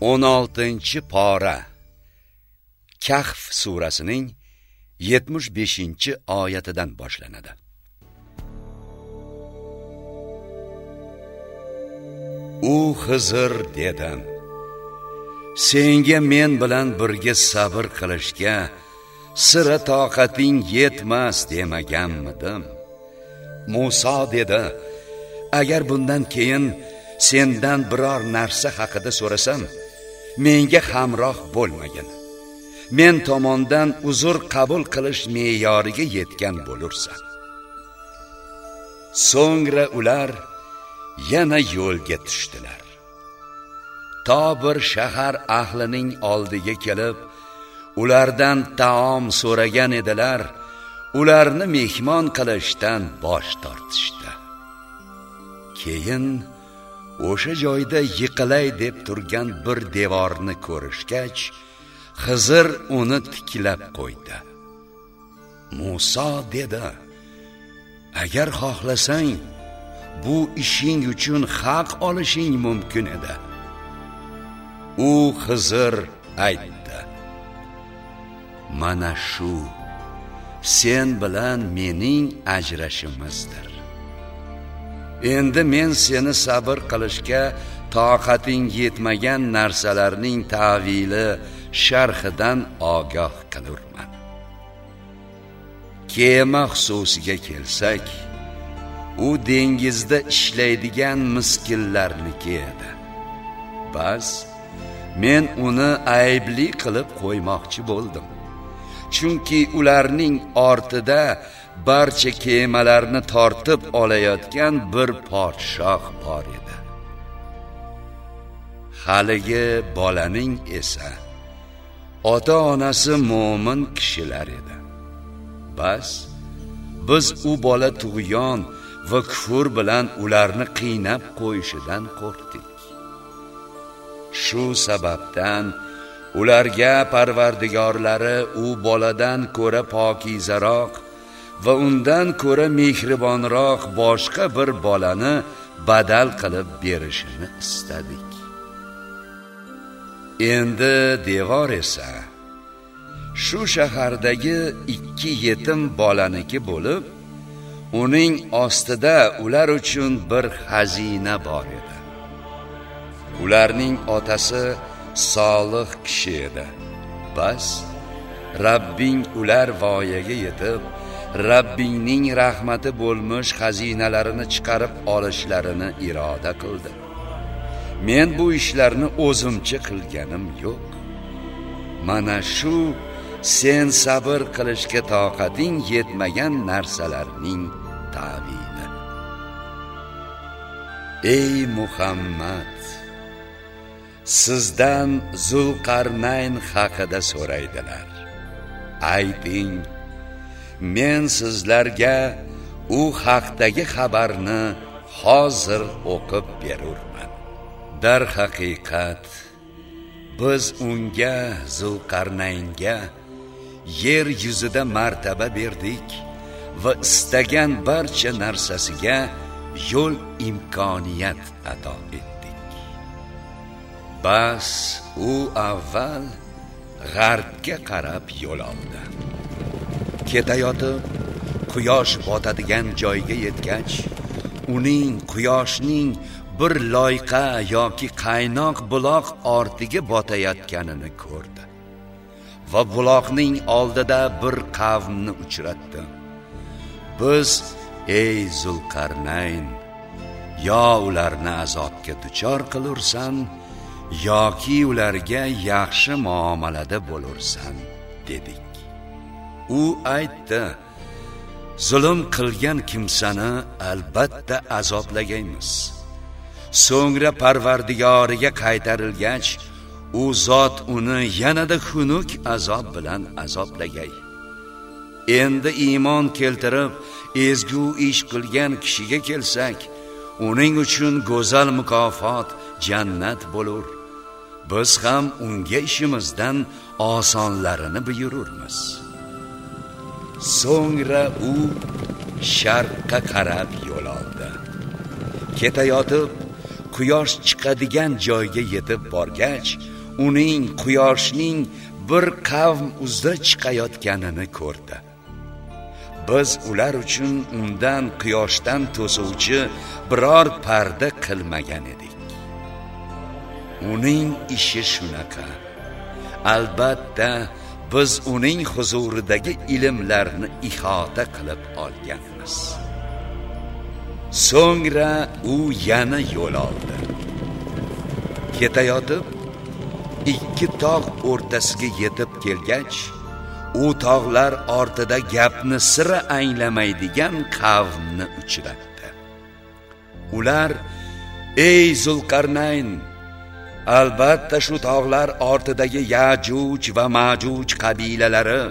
16 pora Kahf surasining 75 oyatidan boshlanadi. U Xizr dedi: Senga men bilan birga sabr qilishga sira toqating yetmas demaganmidim. Musa dedi: Agar bundan keyin sendan biror narsa haqida so'rasam, menga hamroh bo'lmagin. Men tomondan uzr qabul qilish me'yoriga yetgan bo'lursan. So'ngra ular yana yo'lga tushdilar. To bir shahar ahlining oldiga kelib ulardan taom so'ragan edilar. Ularni mehmon qilishdan bosh tortishdi. Keyin o'sha joyda yiqilay deb turgan bir devorni ko'rishgach xizr uni tiklab qo'ydi. Muso dedi agar xohlasang bu ishing uchun haq olishing mumkin edi. U xizr aytdi mana shu sen bilan mening ajrashimizdir. Endi men seni sabr qilishga toqating yetmagan narsalarning tavili sharhidan ogoh qilurman. Kema xususiga kelsak u dengizda ishlaydigan miskinlarniki edi. Bas men uni aybli qilib qo'ymoqchi bo'ldim. Chunki ularning ortida barcha kemalarni tortib olayotgan bir podshoh bor edi. Haligi bolaning esa ota onasi mo'min kishilar edi. Bas biz u bola tug'yon va kufr bilan ularni qiynab qo'yishidan qo'rqdik. Shu sababdan ularga parvardigorlari u boladan ko'ra pokizaroq va undan ko'ra mehribonroq boshqa bir bolani badal qilib berishini istadik. Endi devor esa shu shahardagi ikki yetim bolaniki bo'lib uning ostida ular uchun bir xazina bor edi. Ularning otasi solih kishi edi. Bas Rabbing ular voyaga yetib Rabbingning rahmati bo'lmish xazinalarini chiqarib olishlarini iroda qildi. Men bu ishlarni o'zimcha qilganim yo'q. Mana shu sen sabr qilishga toqating yetmagan narsalarning ta'vili. Ey Muhammad, sizdan Zulqarnayn haqida so'raydilar. Ayting, men sizlarga u haqdagi xabarni hozir o'qib berurman. Dar haqiqat biz unga zulqarnaynga yer yuzida martaba berdik va istagan barcha narsasiga yo'l imkoniyat ato etdik. Bas u avval g'arbga qarab yo'l oldi. Ketayotib quyosh botadigan joyga yetgach uning quyoshning bir loyqa yoki qaynoq buloq ortiga botayotganini ko'rdi. Va buloqning oldida bir qavmni uchratdi. Biz ey zulqarnayn yo ularni azobga duchor qilursan yoki ularga yaxshi muomalada bo'lursan dedik. U aytdi zulm qilgan kimsani albatta azoblagaymiz so'ngra parvardigoriga qaytarilgach u zot uni yanada xunuk azob bilan azoblagay. Endi iymon keltirib ezgu ish qilgan kishiga kelsak uning uchun go'zal mukofot jannat bo'lur. Biz ham unga ishimizdan osonlarini buyururmiz. So'ngra u sharqqa qarab yo'l oldi. Ketayotib quyosh chiqadigan joyga yetib borgach uning quyoshning bir qavm uzda chiqayotganini ko'rdi. Biz ular uchun undan quyoshdan to'suvchi biror parda qilmagan edik. Uning ishi shunaqa. Albatta biz uning huzuridagi ilmlarni ihota qilib olganmiz. So'ngra u yana yo'l oldi. Ketayotib ikki tog' o'rtasiga yetib kelgach u tog'lar ortida gapni sira anglamaydigan qavmni uchratdi. Ular ey zulqarnayn albatta shu tog'lar ortidagi yajuj va majuj qabilalari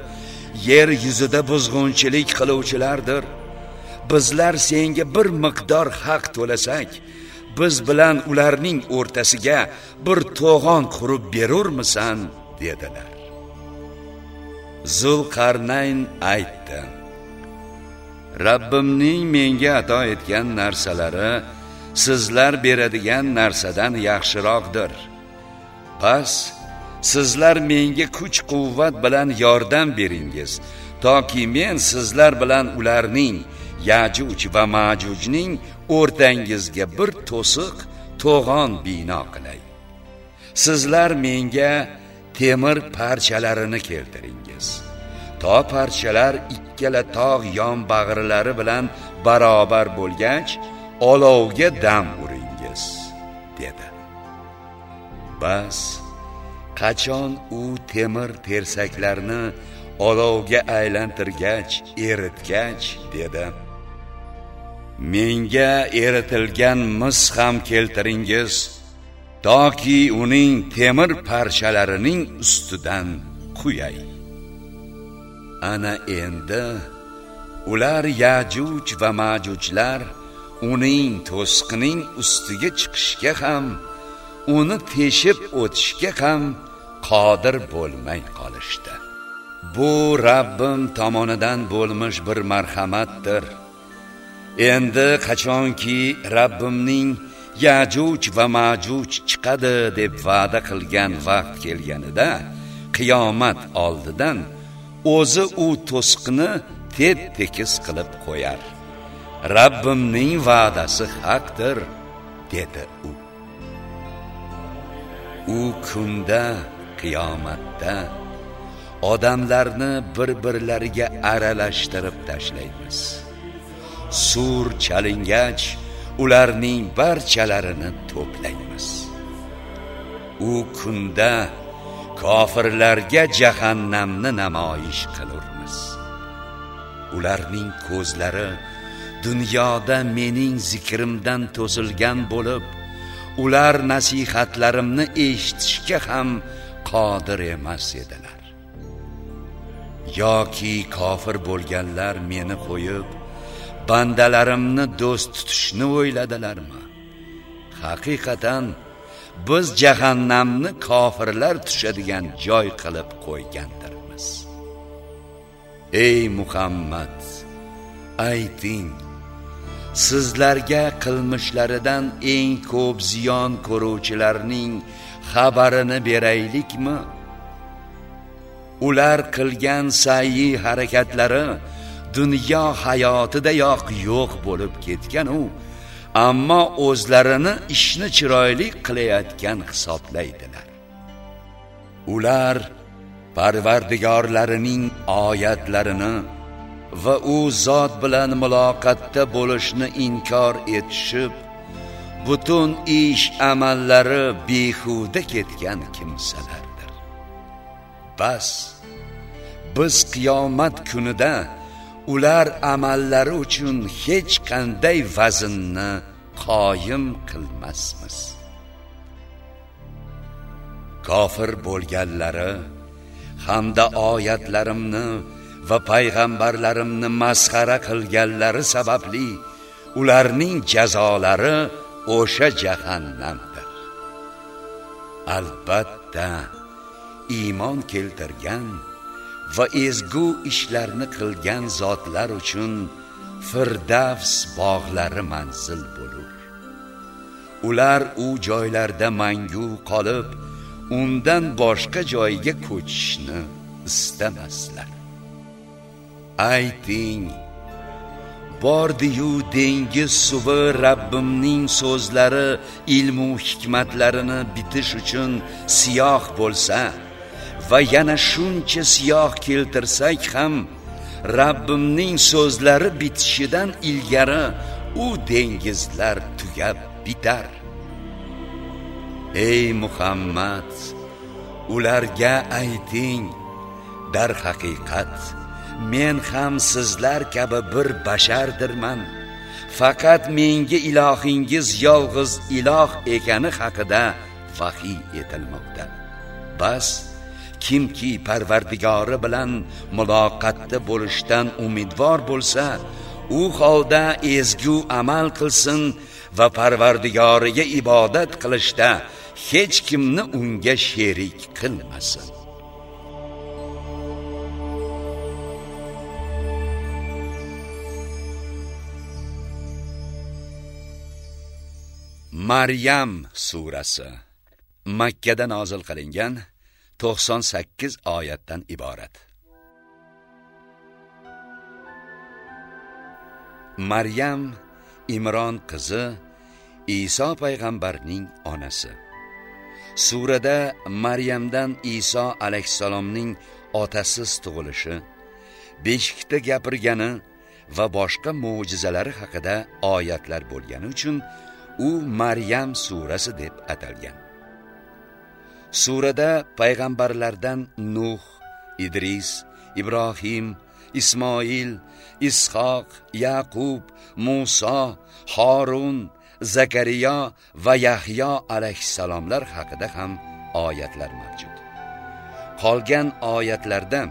yer yuzida buzg'unchilik qiluvchilardir. Bizlar senga bir miqdor haq to'lasak biz bilan ularning o'rtasiga bir to'g'on qurib berurmisan? dedilar. Zulqarnayn aytdi. Rabbimning menga ato etgan narsalari sizlar beradigan narsadan yaxshiroqdir. Pas sizlar menga kuch quvvat bilan yordam beringiz toki men sizlar bilan ularning yajuj va majujning o'rtangizga bir to'siq to'g'on bino qilay. Sizlar menga temir parchalarini keltiringiz. To parchalar ikkala tog' yon bag'rilari bilan barobar bo'lgach olovga dam uringiz dedi. Bas qachon u temir tersaklarni olovga aylantirgach eritgach dedi. Menga eritilgan mis ham keltiringiz toki uning temir parchalarining ustidan quyay ana endi ular yajuj va majujlar uning to'sqining ustiga chiqishga ham uni teshib o'tishga ham qodir bo'lmay qolishdi. Bu rabbim tomonidan bo'lmish bir marhamatdir. Endi qachonki rabbimning yajuj va majuj chiqadi deb va'da qilgan vaqt kelganida qiyomat oldidan o'zi u to'siqni tep tekis qilib qo'yar. Rabbimning va'dasi haqdir dedi u. U kunda qiyomatda odamlarni bir-birlariga aralashtirib tashlaymiz. Sur chalingach ularning barchalarini to'playmiz. U kunda kofirlarga jahannamni namoyish qilurmiz. Ularning ko'zlari dunyoda mening zikrimdan to'silgan bo'lib ular nasihatlarimni eshitishga ham qodir emas edilar. Yoki kofir bo'lganlar meni qo'yib bandalarimni do'st tutishni o'yladilarmi? Haqiqatan biz jahannamni kofirlar tushadigan joy qilib qo'ygandirmiz? Ey muhammad ayting. Sizlarga qilmishlaridan eng ko'p ziyon ko'ruvchilarning xabarini beraylikmi? Ular qilgan sayi harakatlari dunyo hayotidayoq yo'q bo'lib ketgan u ammo o'zlarini ishni chiroyli qilayotgan hisoblaydilar. Ular parvardigorlarining oyatlarini va u zot bilan muloqotda bo'lishni inkor etishib butun ish amallari behuda ketgan kimsalardir. Bas biz qiyomat kunida ular amallari uchun hech qanday vaznni qoyim qilmasmiz. Kofir bo'lganlari hamda oyatlarimni va payg'ambarlarimni masxara qilganlari sababli ularning jazolari o'sha jahannamdir. Albatta iymon keltirgan va ezgu ishlarni qilgan zotlar uchun firdavs bog'lari manzil bo'lur. Ular u joylarda mangu qolib undan boshqa joyga ko'chishni istamaslar. Ayting bordiyu dengiz suvi Rabbimning so'zlari ilmu hikmatlarini bitish uchun siyoh bo'lsa va yana shuncha siyoh keltirsak ham Rabbimning so'zlari bitishidan ilgari u dengizlar tugab bitar. Ey muhammad ularga ayting dar haqiqat men ham sizlar kabi bir bashardirman. Faqat menga ilohingiz yolg'iz iloh ekani haqida vahiy etilmoqda. Bas kimki parvardigori bilan muloqotda bo'lishdan umidvor bo'lsa u holda ezgu amal qilsin va parvardigoriga ibodat qilishda hech kimni unga sherik qilmasin. Maryam surasi. Makkada nozil qilingan 98 oyatdan iborat. Maryam imron qizi iso payg'ambarning onasi. Surada maryamdan iso alayhissalomning otasiz tug'ilishi beshikda gapirgani va boshqa mo'jizalari haqida oyatlar bo'lgani uchun u maryam surasi deb atalgan. Surada payg'ambarlardan nuh idris ibrohim ismoil ishoq yaqub muso horun zakariya va yahyo alayhissalomlar haqida ham oyatlar mavjud. Qolgan oyatlarda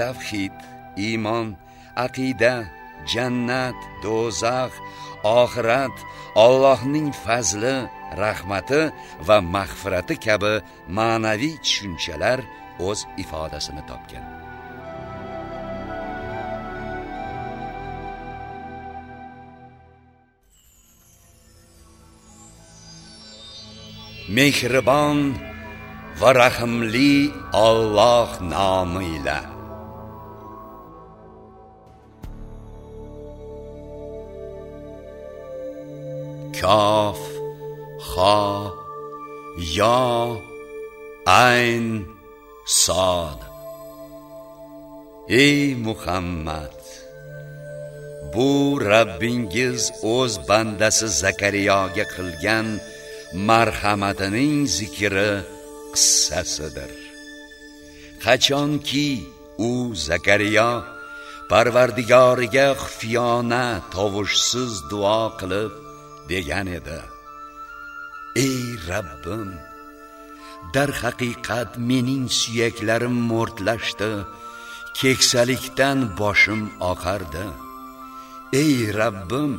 tavhid iymon aqida jannat do'zax oxirat Allohning fazli rahmati va mag'firati kabi ma'naviy tushunchalar o'z ifodasini topgan. Mehribon va rahimli Alloh nomi ila kof xo yo ayn sod ey muhammad bu Rabbingiz o'z bandasi Zakariyoga qilgan marhamatining zikri qissasidir. Qachonki u zakariyo parvardigoriga xufiyona tovushsiz duo qilib degan edi ey rabbim dar haqiqat mening suyaklarim mo'rtlashdi keksalikdan boshim oqardi ey rabbim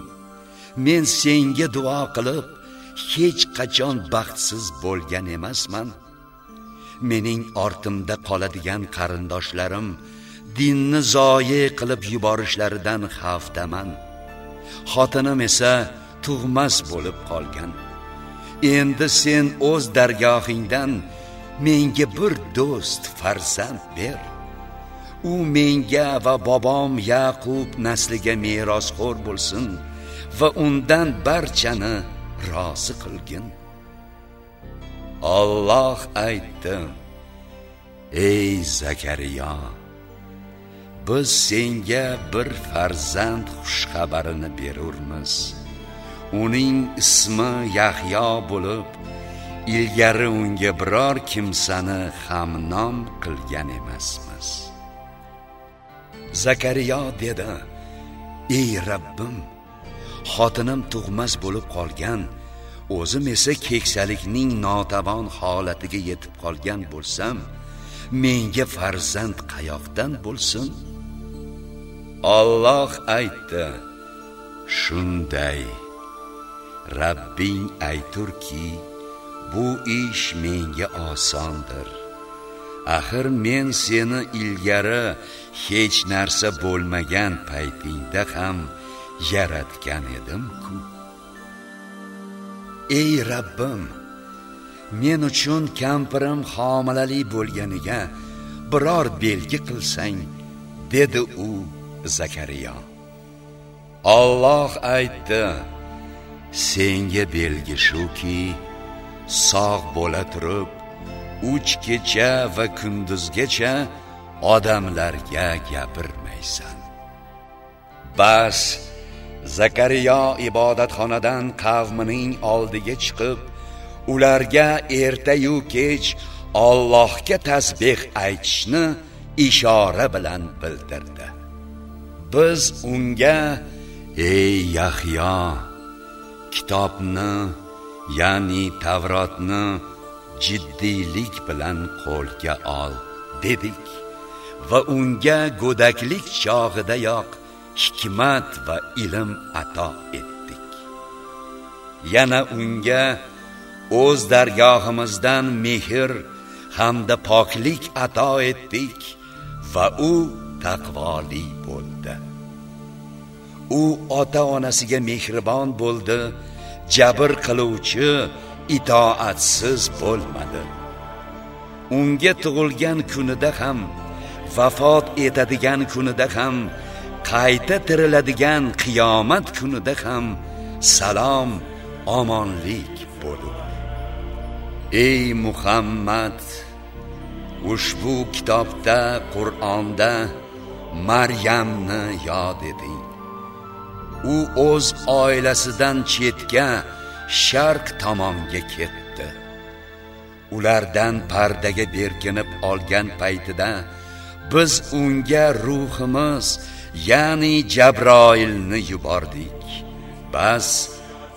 men senga duo qilib hech qachon baxtsiz bo'lgan emasman. Mening ortimda qoladigan qarindoshlarim dinni zoyi qilib yuborishlaridan xavfdaman xotinim esa tug'mas bo'lib qolgan. Endi sen o'z dargohingdan menga bir do'st farzand ber. U menga va bobom yaqub nasliga merosxo'r bo'lsin va undan barchani rozi qilgin. Alloh aytdi ey zakariya biz senga bir farzand xushxabarini berurmiz. Uning ismi yahyo bo'lib ilgari unga biror kimsani hamnom qilgan emasmiz. Zakariya dedi ey rabbim xotinim tug'mas bo'lib qolgan o'zim esa keksalikning notavon holatiga yetib qolgan bo'lsam menga farzand qayoqdan bo'lsin? Alloh aytdi shunday Rabbing ayturki bu ish menga osondir. Axir men seni ilgari hech narsa bo'lmagan paytingda ham yaratgan edim-ku. Ey rabbim men uchun kampirim homilali bo'lganiga biror belgi qilsang dedi u zakariya Alloh aytdi senga belgi shuki sog' bo'la turib uch kecha va kunduzgacha odamlarga gapirmaysan. Bas zakariyo ibodatxonadan qavmining oldiga chiqib ularga ertayu kech Allohga tasbih aytishni ishora bilan bildirdi. Biz unga ey yahyo kitobni ya'ni tavrotni jiddiylik bilan qo'lga ol dedik. Va unga go'daklik chog'idayoq hikmat va ilm ato etdik. Yana unga o'z dargohimizdan mehr hamda poklik ato etdik va u taqvoli bo'ldi. U ota onasiga mehribon bo'ldi jabr qiluvchi itoatsiz bo'lmadi. Unga tug'ilgan kunida ham vafot etadigan kunida ham qayta tiriladigan qiyomat kunida ham salom omonlik bo'lur ey muhammad ushbu kitobda qur'onda maryamni yod eting. U o'z oilasidan chetga sharq tomonga ketdi. Ulardan pardaga berkinib olgan paytida biz unga ruhimiz ya'ni jabroilni yubordik. Bas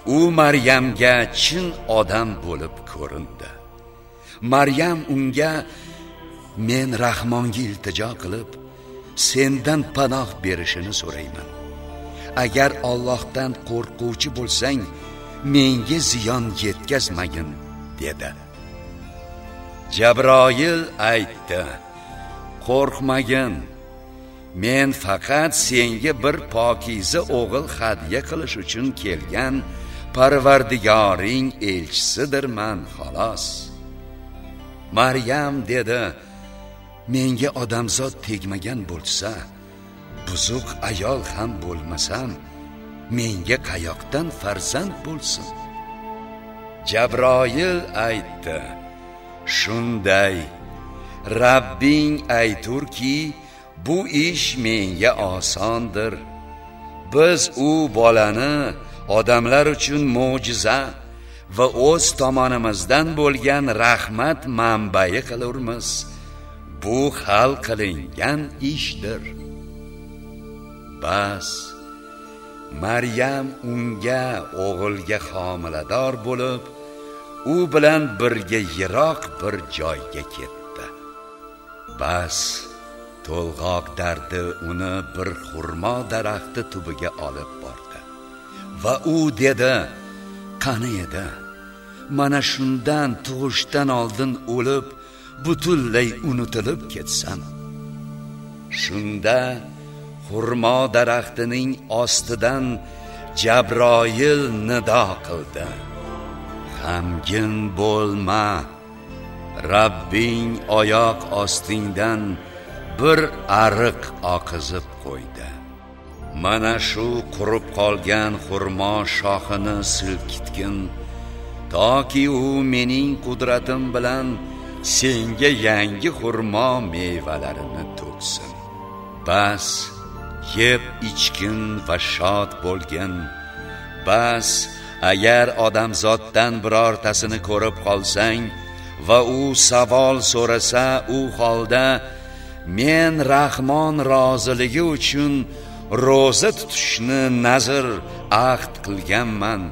u maryamga chin odam bo'lib ko'rindi. Maryam unga men rahmonga iltijo qilib sendan panoh berishini so'rayman. Agar Allohdan qo'rquvchi bo'lsang menga ziyon yetkazmagin dedi. Jabroil aytdi qo'rqmagin. Men faqat senga bir pokiza o'g'il hadya qilish uchun kelgan parvardigoring elchisidirman xolos. Maryam dedi menga odamzod tegmagan bo'lsa buzuq ayol ham bo'lmasam menga qayoqdan farzand bo'lsin? Jabroil aytdi shunday Rabbing ayturki bu ish menga osondir. Biz u bolani odamlar uchun mo'jiza va o'z tomonimizdan bo'lgan rahmat manbai qilurmiz. Bu hal qilingan ishdir. Bas. Maryam unga o'g'ilga homilador bo'lib u bilan birga yiroq bir joyga ketdi. Bas to'lg'oq dardi uni bir xurmo daraxti tubiga olib bordi. Va u dedi qani edi mana shundan tug'ishdan oldin o'lib butunlay unutilib ketsam. Shunda xurmo daraxtining ostidan jabroil nido qildi. G'amgin bo'lma rabbing oyoq ostingdan bir ariq oqizib qo'ydi. Mana shu qurib qolgan xurmo shoxini silkitgin. Toki u mening qudratim bilan senga yangi xurmo mevalarini to'ksin. Bas yeb ichgin va shod bo'lgin. Bas agar odamzoddan birortasini ko'rib qolsang va u savol so'rasa u holda men rahmon roziligi uchun ro'za tutishni nazr ahd qilganman.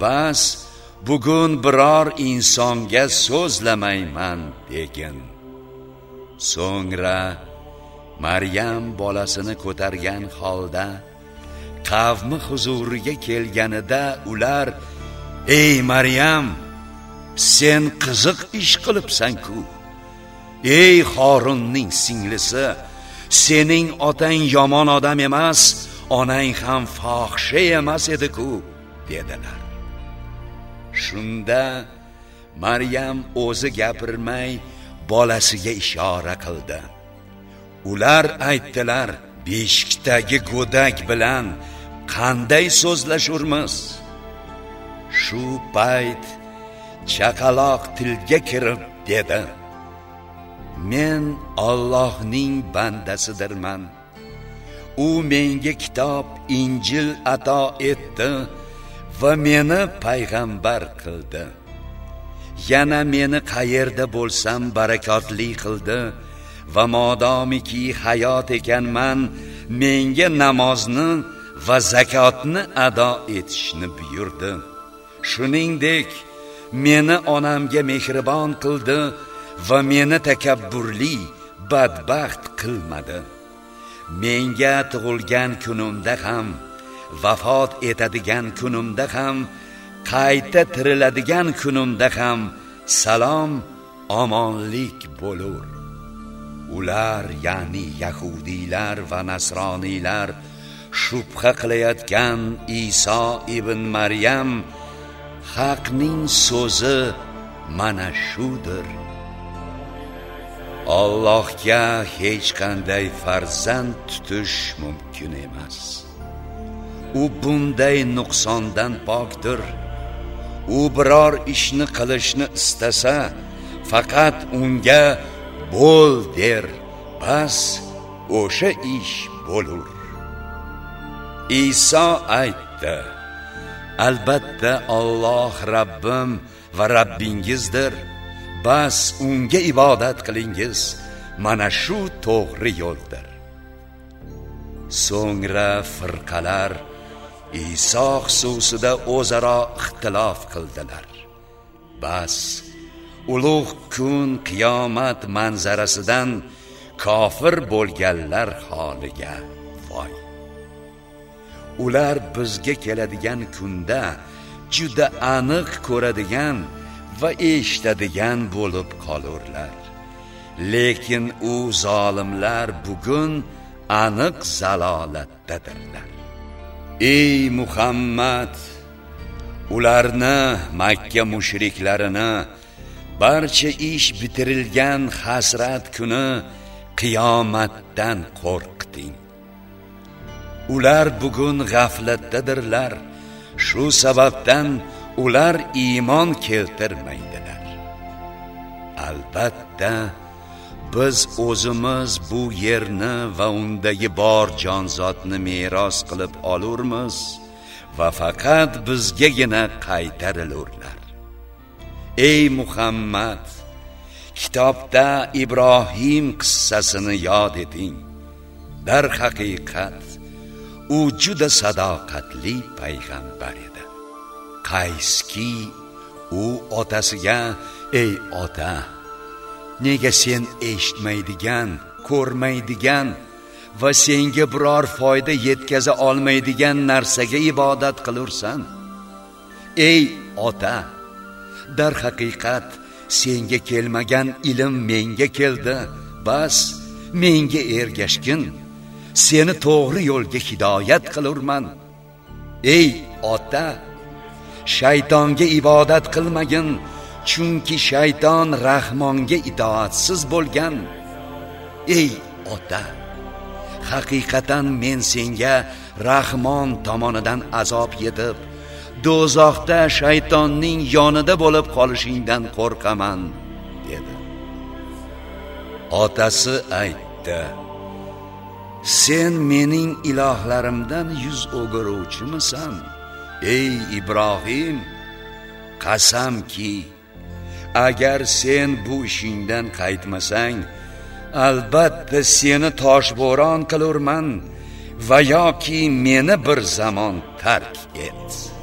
Bas bugun biror insonga so'zlamayman degin. So'ngra maryam bolasini ko'targan holda qavmi huzuriga kelganida ular ey maryam sen qiziq ish qilibsan-ku. Ey Xorunning singlisi sening otang yomon odam emas onang ham fohisha emas edi-ku dedilar. Shunda maryam o'zi gapirmay bolasiga ishora qildi. Ular aytdilar beshikdagi go'dak bilan qanday so'zlashurmiz? Shu payt chaqaloq tilga kirib dedi men Allohning bandasidirman. U menga kitob injil ato etdi va meni payg'ambar qildi. Yana meni qayerda bo'lsam barakotli qildi. Va modomiki hayot ekanman menga namozni va zakotni ado etishni buyurdi. Shuningdek meni onamga mehribon qildi va meni takabburli badbaxt qilmadi. Menga tug'ilgan kunimda ham vafot etadigan kunimda ham qayta tiriladigan kunimda ham salom omonlik bo'lur. Ular ya'ni yahudiylar va nasroniylar shubha qilayotgan Iso ibn Maryam haqning so'zi mana shudir. Allohga hech qanday farzand tutish mumkin emas. U bunday nuqsondan pokdir. U biror ishni qilishni istasa faqat unga bo'l der bas o'sha ish bo'lur Iso aytdi albatta Alloh Rabbim va Rabbingizdir bas unga ibodat qilingiz mana shu to'g'ri yo'ldir so'ngra firqalar Iso xususida o'zaro ixtilof qildilar bas ulug' kun qiyomat manzarasidan kofir bo'lganlar holiga voy. Ular bizga keladigan kunda juda aniq ko'radigan va eshitadigan bo'lib qolurlar. Lekin u zolimlar bugun aniq zalolatdadirlar ey muhammad ularni makka mushriklarini barcha ish bitirilgan hasrat kuni qiyomatdan qo'rqiting ular bugun g'aflatdadirlar. Shu sababdan ular iymon keltirmaydilar. Albatta biz o'zimiz bu yerni va undagi bor jonzotni meros qilib olurmiz va faqat bizgagina qaytarilurlar. Ey muhammad kitobda ibrohim qissasini yod eting. Dar haqiqat u juda sadoqatli payg'ambar edi. Qayski u otasiga ey ota nega sen eshitmaydigan ko'rmaydigan va senga biror foyda yetkaza olmaydigan narsaga ibodat qilursan? Ey ota dar haqiqat senga kelmagan ilm menga keldi. Bas menga ergashgin. Seni to'g'ri yo'lga hidoyat qilurman. Ey ota shaytonga ibodat qilmagin chunki shayton rahmonga itoatsiz bo'lgan. Ey ota haqiqatan men senga rahmon tomonidan azob yetib do'zaxda shaytonning yonida bo'lib qolishingdan qo'rqaman dedi. Otasi aytdi sen mening ilohlarimdan yuz o'giruvchimisan ey ibrohim. Qasamki agar sen bu ishingdan qaytmasang albatta seni toshbo'ron qilurman va yoki meni bir zamon tark et.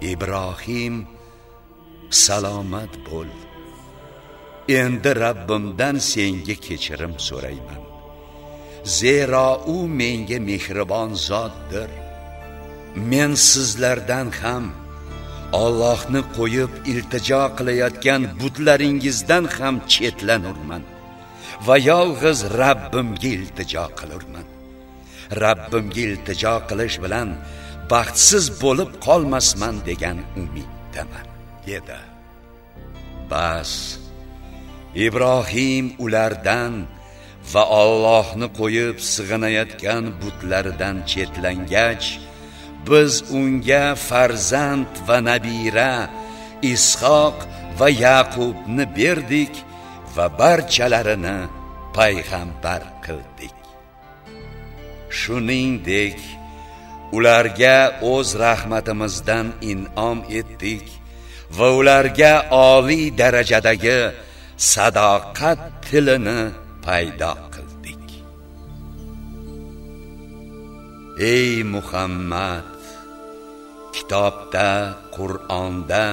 Ibrohim salomat bo'l. Endi rabbimdan senga kechirim so'rayman. Zero u menga mehribon zotdir. Men sizlardan ham Allohni qo'yib iltijo qilayotgan butlaringizdan ham chetlanurman. Va yolg'iz Rabbimga iltijo qilurman. Rabbimga iltijo qilish bilan baxtsiz bo'lib qolmasman degan umiddaman dedi. Bas ibrohim ulardan va Allohni qo'yib sig'inayotgan butlaridan chetlangach biz unga farzand va nabira ishoq va yaqubni berdik va barchalarini payg'ambar qildik. Shuningdek ularga o'z rahmatimizdan in'om etdik va ularga oliy darajadagi sadoqat tilini paydo qildik. Ey muhammad kitobda qur'onda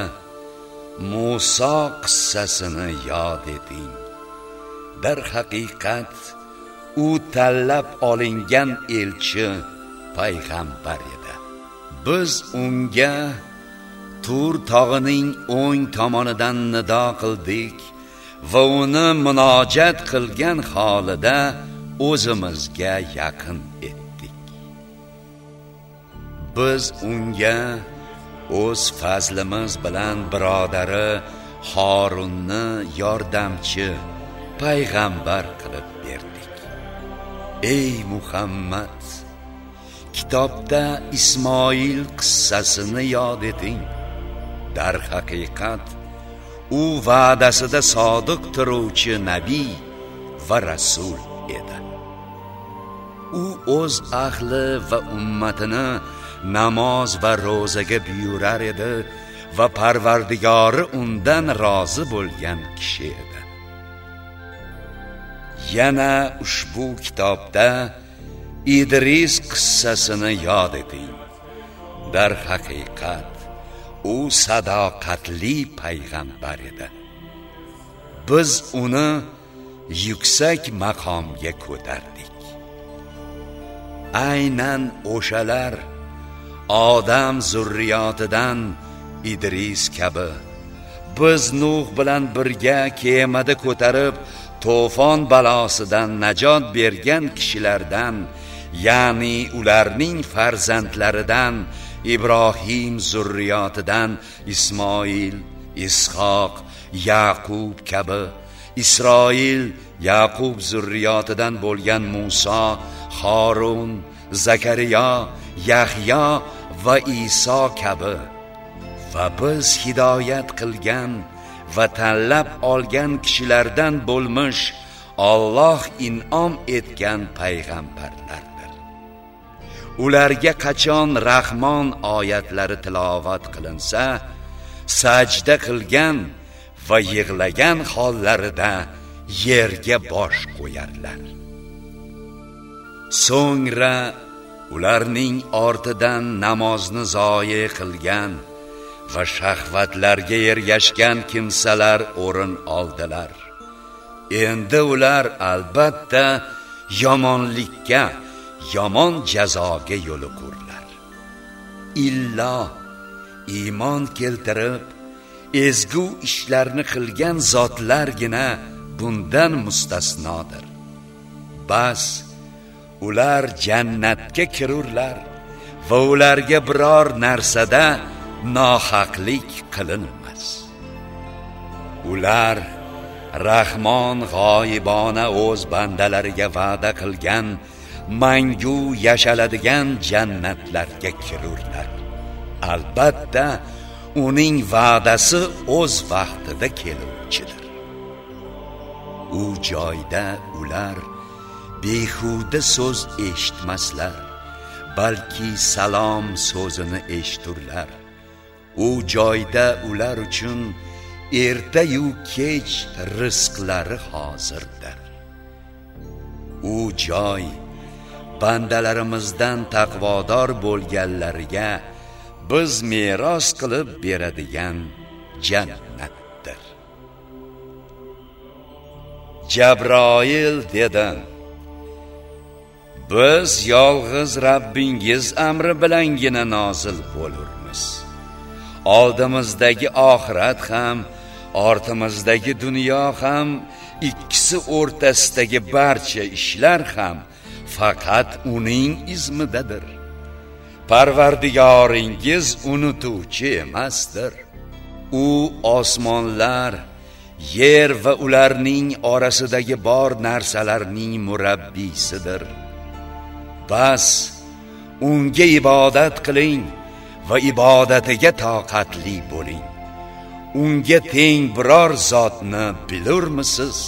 Musa qissasini yod eting. Darhaqiqat u tanlab olingan elchi payg'ambar edi. Biz unga tur tog'ining o'ng tomonidan nido qildik va uni munojat qilgan holida o'zimizga yaqin etdik. Biz unga o'z fazlimiz bilan birodari Harunni yordamchi payg'ambar qilib berdik. Ey Muhammad! Kitobda Ismoil qissasini yod eting. Dar haqiqat u va'dasida sodiq turuvchi nabiy va rasul edi. U o'z ahli va ummatini namoz va ro'zaga buyurar edi va parvardigori undan rozi bo'lgan kishi edi. Yana ushbu kitobda idris qissasini yod eting. Dar haqiqat u sadoqatli payg'ambar edi. Biz uni yuksak maqomga ko'tardik. Aynan o'shalar odam zurriyotidan idris kabi biz nuh bilan birga kemada ko'tarib to'fon balosidan najot bergan kishilardan ya'ni ularning farzandlaridan ibrohim zurriyotidan ismoil ishoq yaqub kabi isroil yaqub zurriyotidan bo'lgan muso horun zakariyo yahyo va iso kabi. Va biz hidoyat qilgan va tanlab olgan kishilardan bo'lmish Alloh in'om etgan payg'ambarlar. Ularga qachon rahmon oyatlari tilovat qilinsa sajda qilgan va yig'lagan hollarida yerga bosh qo'yarlar. So'ngra ularning ortidan namozni zoyi qilgan va shahvatlarga ergashgan kimsalar o'rin oldilar. Endi ular albatta yomonlikka yomon jazoga yo'liqurlar illo iymon keltirib ezgu ishlarni qilgan zotlargina bundan mustasnodir. Bas ular jannatga kirurlar va ularga biror narsada nohaqlik qilinmas. Ular rahmon g'oyibona o'z bandalariga va'da qilgan mangu yashaladigan jannatlarga kirurlar. Albatta uning va'dasi o'z vaqtida keluvchidir. U joyda ular behuda so'z eshitmaslar balki salom so'zini eshiturlar u joyda ular uchun ertayu kech rizqlari hozirdir. U joy bandalarimizdan taqvodor bo'lganlariga biz meros qilib beradigan jannatdir. Jabroil dedi biz yolg'iz Rabbingiz amri bilangina nozil bo'lurmiz. Oldimizdagi oxirat ham ortimizdagi dunyo ham ikkisi o'rtasidagi barcha ishlar ham faqat uning izmidadir. Parvardigoringiz unutuvchi emasdir. U osmonlar yer va ularning orasidagi bor narsalarning murabbiysidir. Bas unga ibodat qiling va ibodatiga toqatli bo'ling. Unga teng biror zotni bilurmisiz?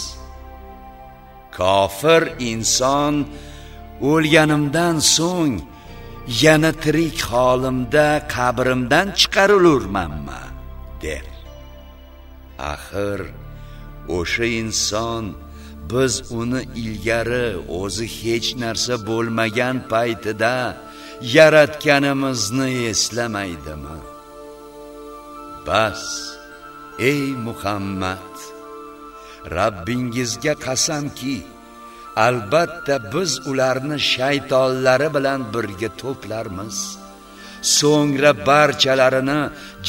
Kofir inson o'lganimdan so'ng yana tirik holimda qabrimdan chiqarilurmanmi der. Axir o'sha inson biz uni ilgari o'zi hech narsa bo'lmagan paytida yaratganimizni eslamaydimi? Bas ey muhammad rabbingizga qasamki albatta biz ularni shaytonlari bilan birga to'plarmiz. So'ngra barchalarini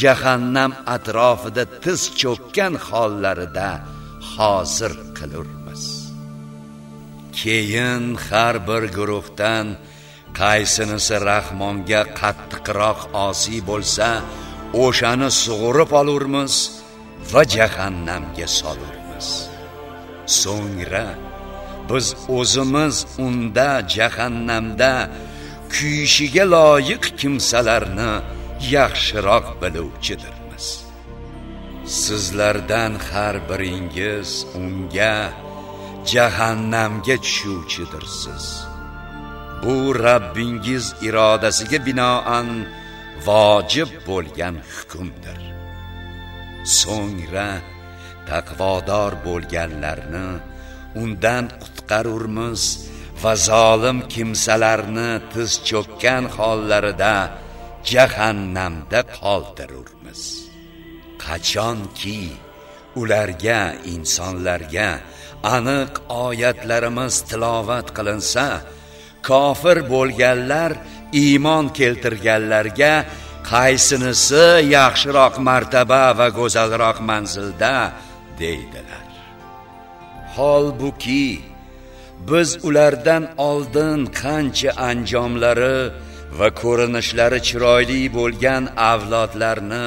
jahannam atrofida tiz cho'kkan hollarida hozir qilurmiz. Keyin har bir guruhdan qaysinisi rahmonga qattiqroq osiy bo'lsa o'shani sug'urib olurmiz va jahannamga solurmiz. So'ngra biz o'zimiz unda jahannamda kuyishiga loyiq kimsalarni yaxshiroq biluvchidirmiz. Sizlardan har biringiz unga jahannamga tushuvchidirsiz. Bu Rabbingiz irodasiga binoan vojib bo'lgan hukmdir. So'ngra taqvodor bo'lganlarni undan qarurmiz va zolim kimsalarni tiz cho'kkan hollarida jahannamda qoldirurmiz qachonki ularga insonlarga aniq oyatlarimiz tilovat qilinsa kofir bo'lganlar iymon keltirganlarga qaysinisi yaxshiroq martaba va go'zalroq manzilda deydilar. Holbuki biz ulardan oldin qancha anjomlari va ko'rinishlari chiroyli bo'lgan avlodlarni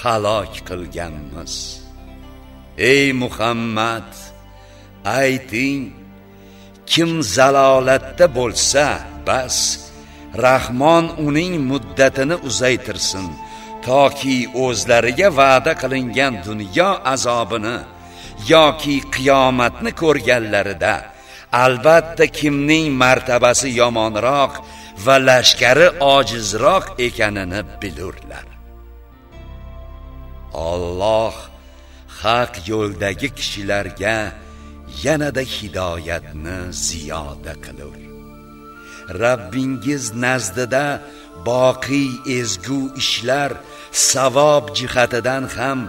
halok qilganmiz. Ey muhammad ayting kim zalolatda bo'lsa bas rahmon uning muddatini uzaytirsin toki o'zlariga va'da qilingan dunyo azobini yoki qiyomatni ko'rganlarida albatta kimning martabasi yomonroq va lashkari ojizroq ekanini bilurlar. Alloh haq yo'ldagi kishilarga yanada hidoyatni ziyoda qilur. Rabbingiz nazdida boqiy ezgu ishlar savob jihatidan ham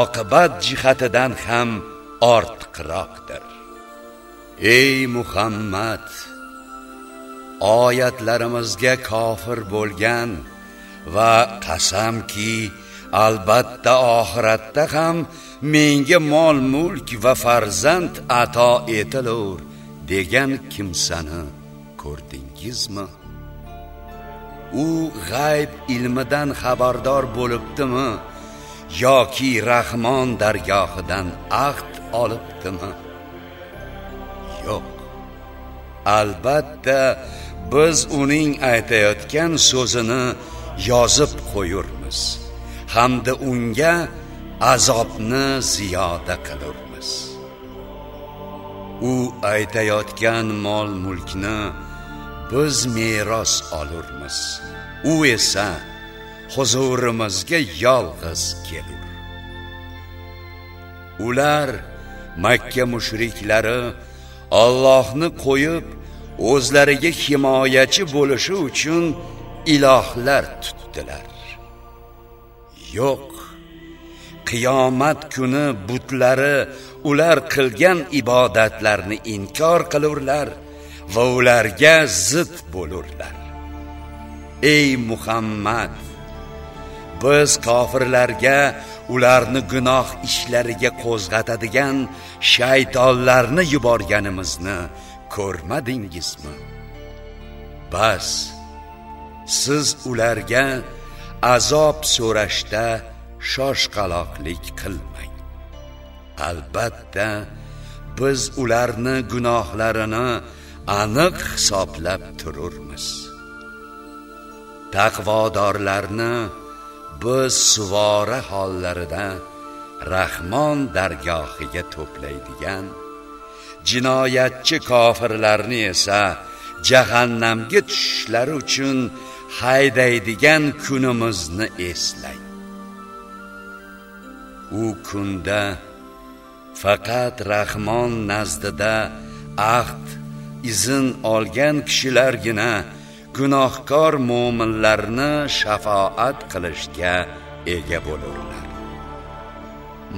oqibat jihatidan ham ortiqroqdir. Ey muhammad oyatlarimizga kofir bo'lgan va qasamki albatta oxiratda ham menga mol mulk va farzand ato etilur degan kimsani ko'rdingizmi? U g'ayb ilmidan xabardor bo'libdimi yoki rahmon dargohidan ahd olibdimi? Yo'q. Albatta biz uning aytayotgan so'zini yozib qo'yurmiz hamda unga azobni ziyoda qilurmiz. U aytayotgan mol mulkni biz meros olurmiz. U esa huzurimizga yolg'iz kelur. Ular makka mushriklari Allohni qo'yib o'zlariga himoyachi bo'lishi uchun ilohlar tutdilar. Yo'q qiyomat kuni butlari ular qilgan ibodatlarni inkor qilurlar va ularga zid bo'lurlar. Ey muhammad biz kofirlarga ularni gunoh ishlariga qo'zg'atadigan shaytonlarni yuborganimizni ko'rmadingizmi? Bas siz ularga azob so'rashda shoshqaloqlik qilmang. Albatta biz ularni gunohlarini aniq hisoblab tururmiz. Taqvodorlarni biz suvora hollarida rahmon dargohiga to'playdigan jinoyatchi kofirlarni esa jahannamga tushishlari uchun haydaydigan kunimizni eslang. U kunda faqat rahmon nazdida ahd izn olgan kishilargina gunohkor mo'minlarni shafoat qilishga ega bo'lurlar.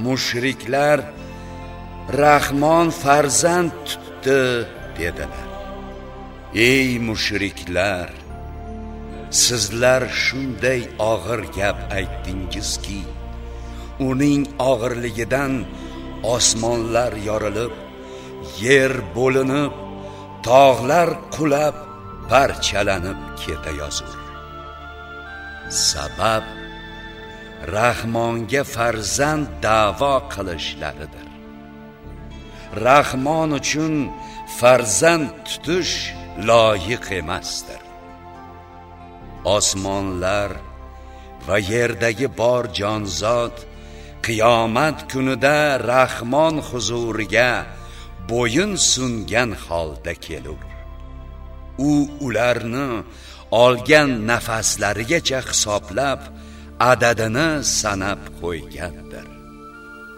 Mushriklar rahmon farzand tutdi dedilar. Ey mushriklar sizlar shunday og'ir gap aytdingizki uning og'irligidan osmonlar yorilib yer bo'linib tog'lar qulab parchalanib ketayozur. Sabab rahmonga farzand da'vo qilishlaridir. Rahmon uchun farzand tutish loyiq emasdir. Osmonlar va yerdagi bor jonzot qiyomat kunida rahmon huzuriga bo'yin sungan holda kelur. U ularni olgan nafaslarigacha hisoblab adadini sanab qo'ygandir.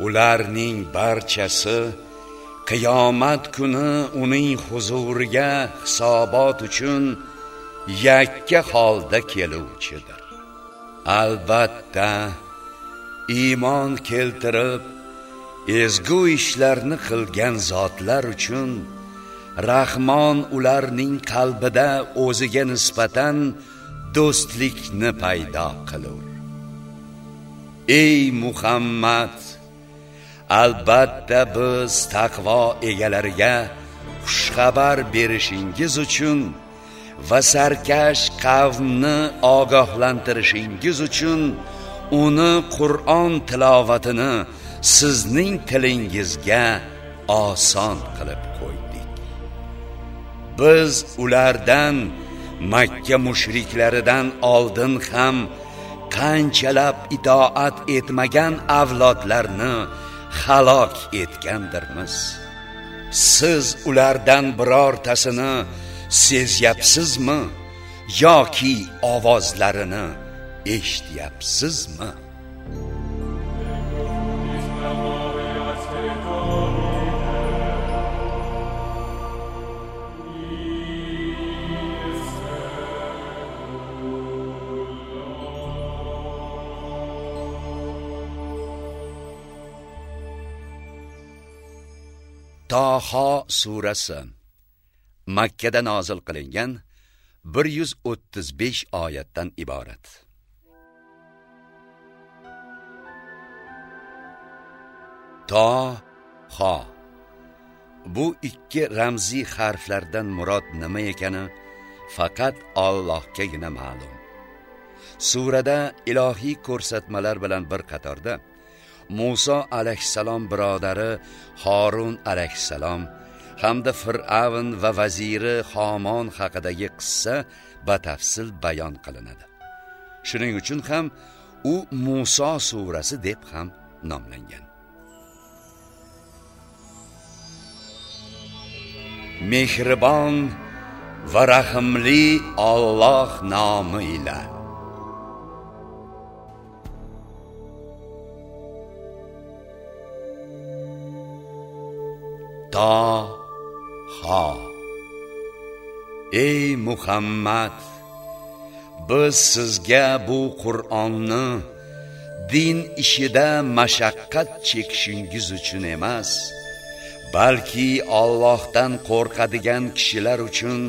Ularning barchasi qiyomat kuni uning huzuriga hisobot uchun yakka holda keluvchidir. Albatta iymon keltirib ezgu ishlarni qilgan zotlar uchun rahmon ularning qalbida o'ziga nisbatan do'stlikni paydo qilur. Ey muhammad albatta biz taqvo egalariga xushxabar berishingiz uchun va sarkash qavmni ogohlantirishingiz uchun uni qur'on tilovatini sizning tilingizga oson qilib qo'ydik biz ulardan makka mushriklaridan oldin ham qanchalab itoat etmagan avlodlarni halok etgandirmiz. Siz ulardan birortasini sezyapsizmi yoki ovozlarini eshityapsizmi? Toho surasi Makka da nozil qilingan 135 oyatdan iborat. To ho Bu ikki ramziy harflardan murod nima ekani faqat Allohgagina ma'lum. Surada ilohiy ko'rsatmalar bilan bir qatorda Musa alayhissalom birodari Harun alayhissalom hamda Fir'avn va vaziri Hamon haqidagi qissa batafsil bayon qilinadi. Shuning uchun ham u Musa surasi deb ham nomlangan. Mehribon va rahimli Alloh nomi bilan to ha ey muhammad biz sizga bu qur'onni din ishida mashaqqat chekishingiz uchun emas balki Allohdan qo'rqadigan kishilar uchun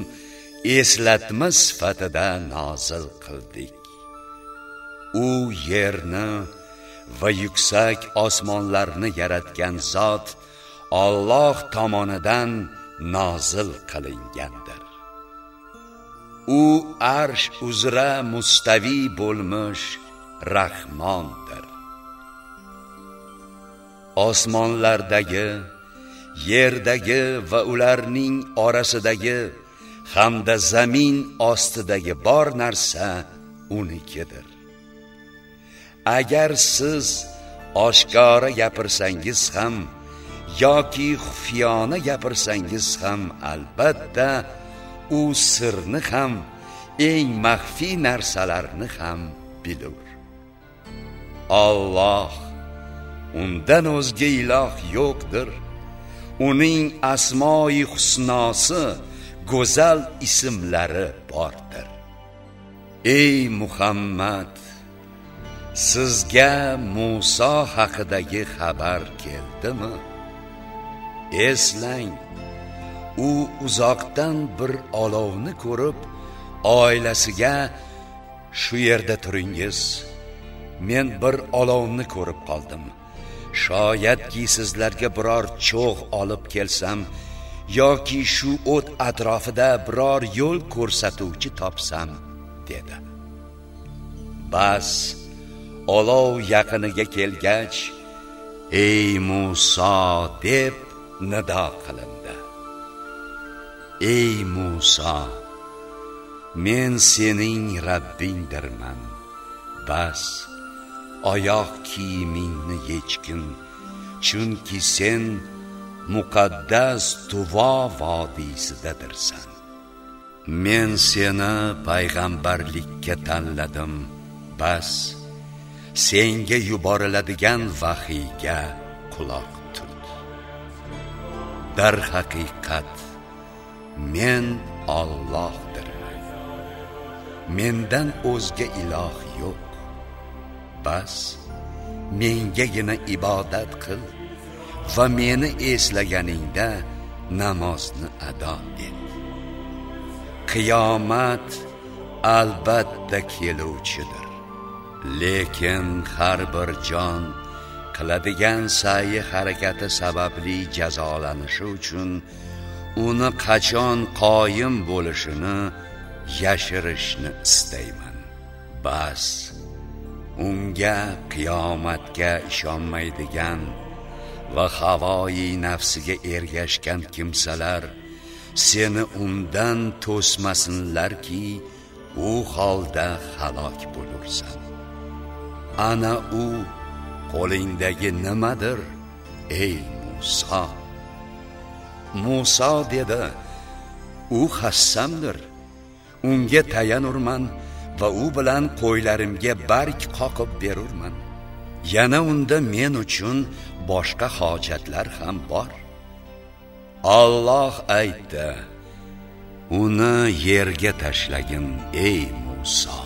eslatma sifatida nozil qildik. U yerni va yuksak osmonlarni yaratgan zot Alloh tomonidan nozil qilingandir. U arsh uzra mustavi bo'lmish rahmondir. Osmonlardagi yerdagi va ularning orasidagi hamda zamin ostidagi bor narsa unikidir. Agar siz oshkora gapirsangiz ham yoki xufiyona gapirsangiz ham albatta u sirni ham eng maxfiy narsalarni ham bilur. Alloh undan o'zga iloh yo'qdir. Uning asmoi husnosi go'zal ismlari bordir. Ey muhammad sizga Musa haqidagi xabar keldimi? Eslang. U uzoqdan bir olovni ko'rib oilasiga shu yerda turingiz. Men bir olovni ko'rib qoldim. Shoyatki sizlarga biror cho'g' olib kelsam yoki shu o't atrofida biror yo'l ko'rsatuvchi topsam dedi. Bas olov yaqiniga kelgach ey Musa deb nido qilindi. Ey Musa men sening Rabbingdirman. Bas oyoq kiyimingni yechgin chunki sen muqaddas tuvo vodiysidadirsan men seni payg'ambarlikka tanladim. Bas senga yuboriladigan vahiyga quloq darhaqiqat dar haqiqat men Allohdir. Mendan o'zga iloh yo'q. Bas mengagina ibodat qil va meni eslaganingda namozni ado et. Qiyomat albatta keluvchidir. Lekin har bir jon qiladigan sa'yi harakati sababli jazolanishi uchun uni qachon qoyim bo'lishini yashirishni istayman. Bas unga qiyomatga ishonmaydigan va havoyi nafsiga ergashgan kimsalar seni undan to'smasinlarki u holda halok bo'lursan. Ana u qo'lingdagi nimadir ey Musa? Musa dedi u hassamdir. Unga tayanurman va u bilan qo'ylarimga bark qoqib berurman. Yana unda men uchun boshqa hojatlar ham bor. Alloh aytdi uni yerga tashlagin ey Musa.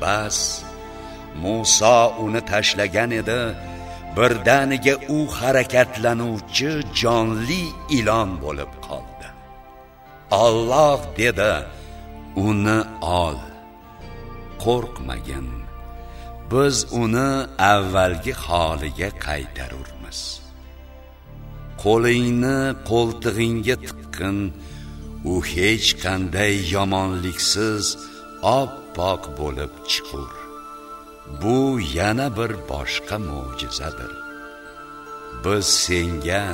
Bas Musa uni tashlagan edi. Birdaniga u harakatlanuvchi jonli ilon bo'lib qoldi. Alloh dedi uni ol. Qo'rqmagin. Biz uni avvalgi holiga qaytarurmiz. Qo'lingni qo'ltig'ingga tiqqin. U hech qanday yomonliksiz oppoq bo'lib chiqur. Bu yana bir boshqa mo'jizadir. Biz senga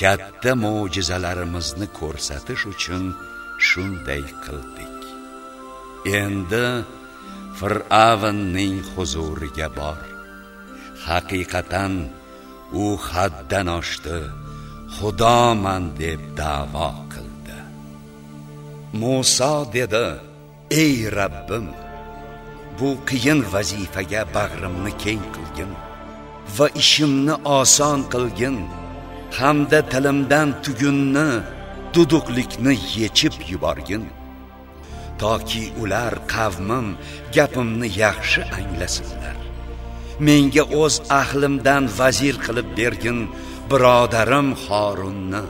katta mo'jizalarimizni ko'rsatish uchun shunday qildik. Endi fir'avnning huzuriga bor. Haqiqatan u haddan oshdi. Xudoman deb da'vo qildi. Musa dedi ey Rabbim bu qiyin vazifaga bag'rimni keng qilgin va ishimni oson qilgin hamda tilimdan tugunni duduqlikni yechib yuborgin. Toki ular qavmim gapimni yaxshi anglasinlar. Menga o'z ahlimdan vazir qilib bergin birodarim Xorunni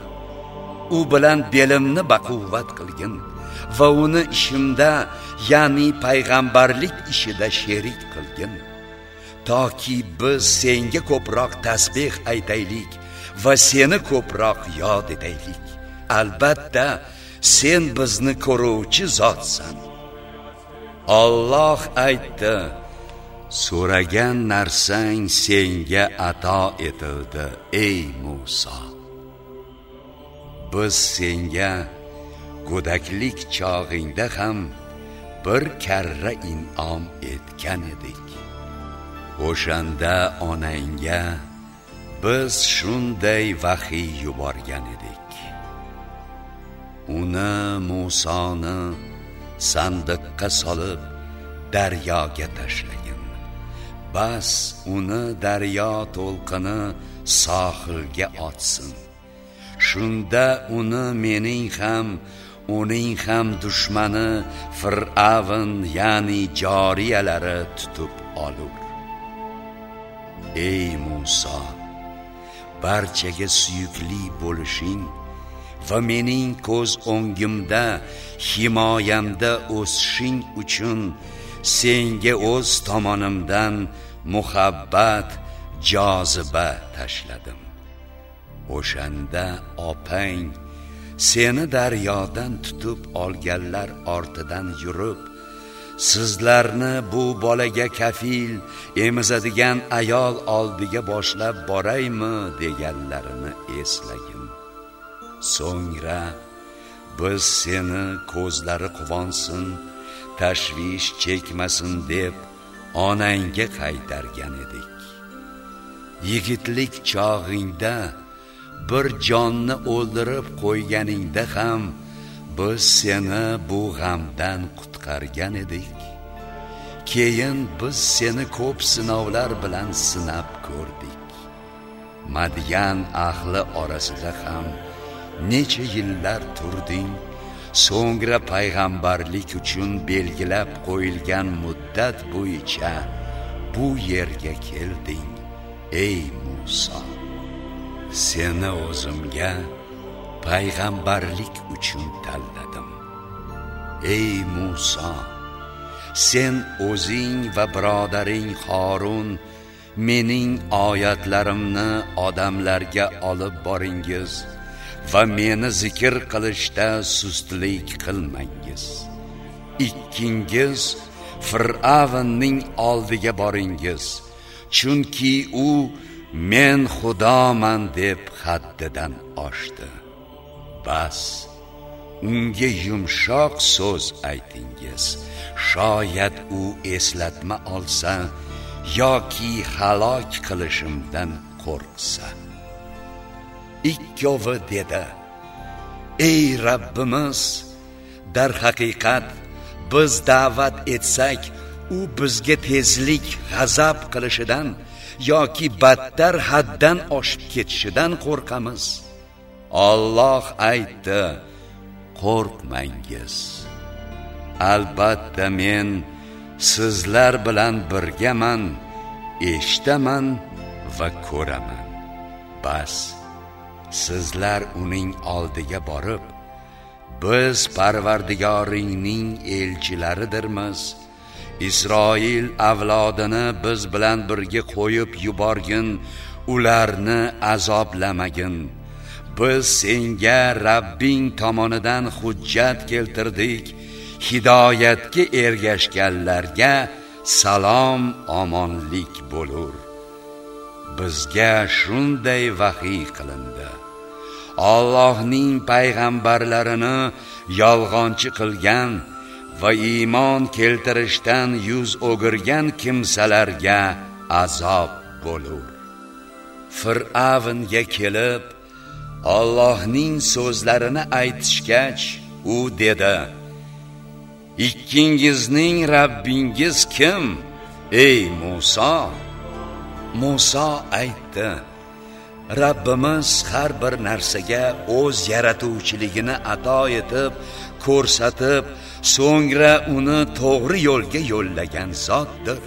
u bilan belimni baquvvat qilgin. Va uni ishimda ya'ni payg'ambarlik ishida sherik qilgin. Toki biz senga ko'proq tasbih aytaylik va seni ko'proq yod etaylik. Albatta sen bizni ko'ruvchi zotsan. Alloh aytdi so'ragan narsang senga ato etildi ey Musa. Biz senga go'daklik chog'ingda ham bir karra in'om etgan edik. O'shanda onangga biz shunday vahiy yuborgan edik. Uni Musoni sandiqqa solib daryoga tashlagin. Bas uni daryo to'lqini sohilga otsin. Shunda uni mening ham uning ham dushmani fir'avn ya'ni joriyalari tutib olur. Ey Musa barchaga suyukli bo'lishing va mening ko'z o'ngimda himoyamda o'sishing uchun senga o'z tomonimdan muhabbat joziba tashladim. O'shanda opang seni daryodan tutib olganlar ortidan yurib sizlarni bu bolaga kafil emizadigan ayol oldiga boshlab boraymi deganlarini eslagin. So'ngra biz seni ko'zlari quvonsin tashvish chekmasin deb onangga qaytargan edik. Yigitlik chog'ingda bir jonni o'ldirib qo'yganingda ham biz seni bu g'amdan qutqargan edik. Keyin biz seni ko'p sinovlar bilan sinab ko'rdik. Madyan ahli orasida ham necha yillar turding so'ngra payg'ambarlik uchun belgilab qo'yilgan muddat bo'yicha bu yerga kelding ey Musa. Seni o'zimga payg'ambarlik uchun tanladim. Ey Musa sen o'zing va birodaring Harun mening oyatlarimni odamlarga olib boringiz va meni zikr qilishda sustlik qilmangiz. Ikkingiz fir'avnning oldiga boringiz chunki u men xudoman deb haddidan oshdi. Bas unga yumshoq so'z aytingiz. Shoyat u eslatma olsa yoki halok qilishimdan qo'rqsa. Ikkovi dedi ey Rabbimiz dar haqiqat biz da'vat etsak u bizga tezlik g'azab qilishidan yoki battar haddan oshib ketishidan qo'rqamiz. Alloh aytdi qo'rqmangiz. Albatta men sizlar bilan birgaman eshitaman va ko'raman. Bas sizlar uning oldiga borib biz parvardigoringning elchilaridirmiz. Isroil avlodini biz bilan birga qo'yib yuborgin ularni azoblamagin. Biz senga Rabbing tomonidan hujjat keltirdik hidoyatga ergashganlarga salom omonlik bo'lur. Bizga shunday vahiy qilindi. Allohning payg'ambarlarini yolg'onchi qilgan va iymon keltirishdan yuz o'girgan kimsalarga azob bo'lur. Fir'avnga kelib Allohning so'zlarini aytishgach u dedi ikkingizning Rabbingiz kim ey Musa? Musa aytdi Rabbimiz har bir narsaga o'z yaratuvchiligini ato etib ko'rsatib so'ngra uni to'g'ri yo'lga yo'llagan zotdir.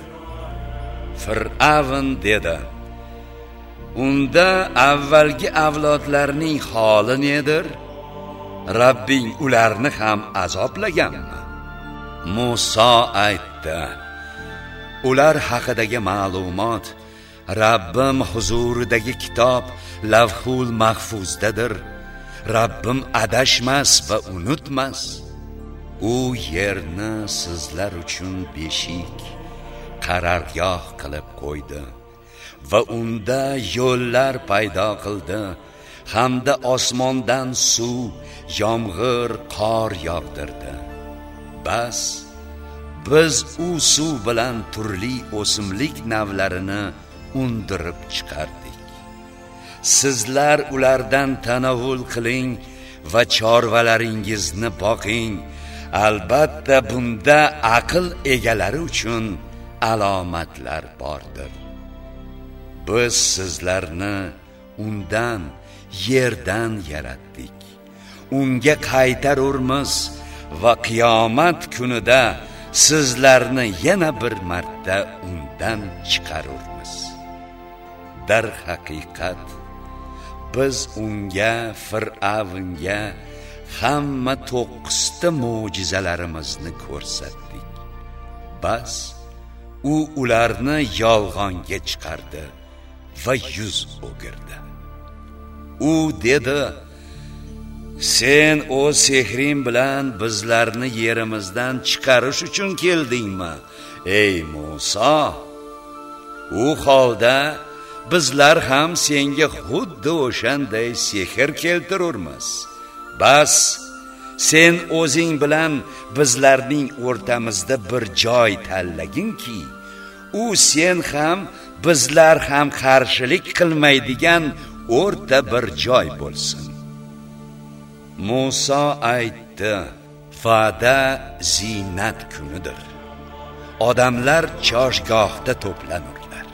Fir'avn dedi unda avvalgi avlodlarning holi nedir? Rabbing ularni ham azoblaganmi? Musa aytdi ular haqidagi ma'lumot Rabbim huzuridagi kitob lavhul mahfuzdadir. Rabbim adashmas va unutmas. U yerni sizlar uchun beshik qarorgoh qilib qo'ydi va unda yo'llar paydo qildi hamda osmondan suv yomg'ir qor yog'dirdi. Bas biz u suv bilan turli o'simlik navlarini undirib chiqardik. Sizlar ulardan tanovul qiling va chorvalaringizni boqing albatta bunda aql egalari uchun alomatlar bordir. Biz sizlarni undan yerdan yaratdik. Unga qaytarurmiz va qiyomat kunida sizlarni yana bir marta undan chiqarurmiz. Dar haqiqat biz unga fir'avnga hamma to'qqizta mo'jizalarimizni ko'rsatdik. Bas u ularni yolg'onga chiqardi va yuz o'girdi. U dedi sen o'z sehring bilan bizlarni yerimizdan chiqarish uchun keldingmi ey Musa? U holda bizlar ham senga xuddi o'shanday sehr keltirurmiz. Bas sen o'zing bilan bizlarning o'rtamizda bir joy tanlaginki u sen ham bizlar ham qarshilik qilmaydigan o'rta bir joy bo'lsin. Musa aytdi fada zinat kunidir. Odamlar choshgohda to'planurlar.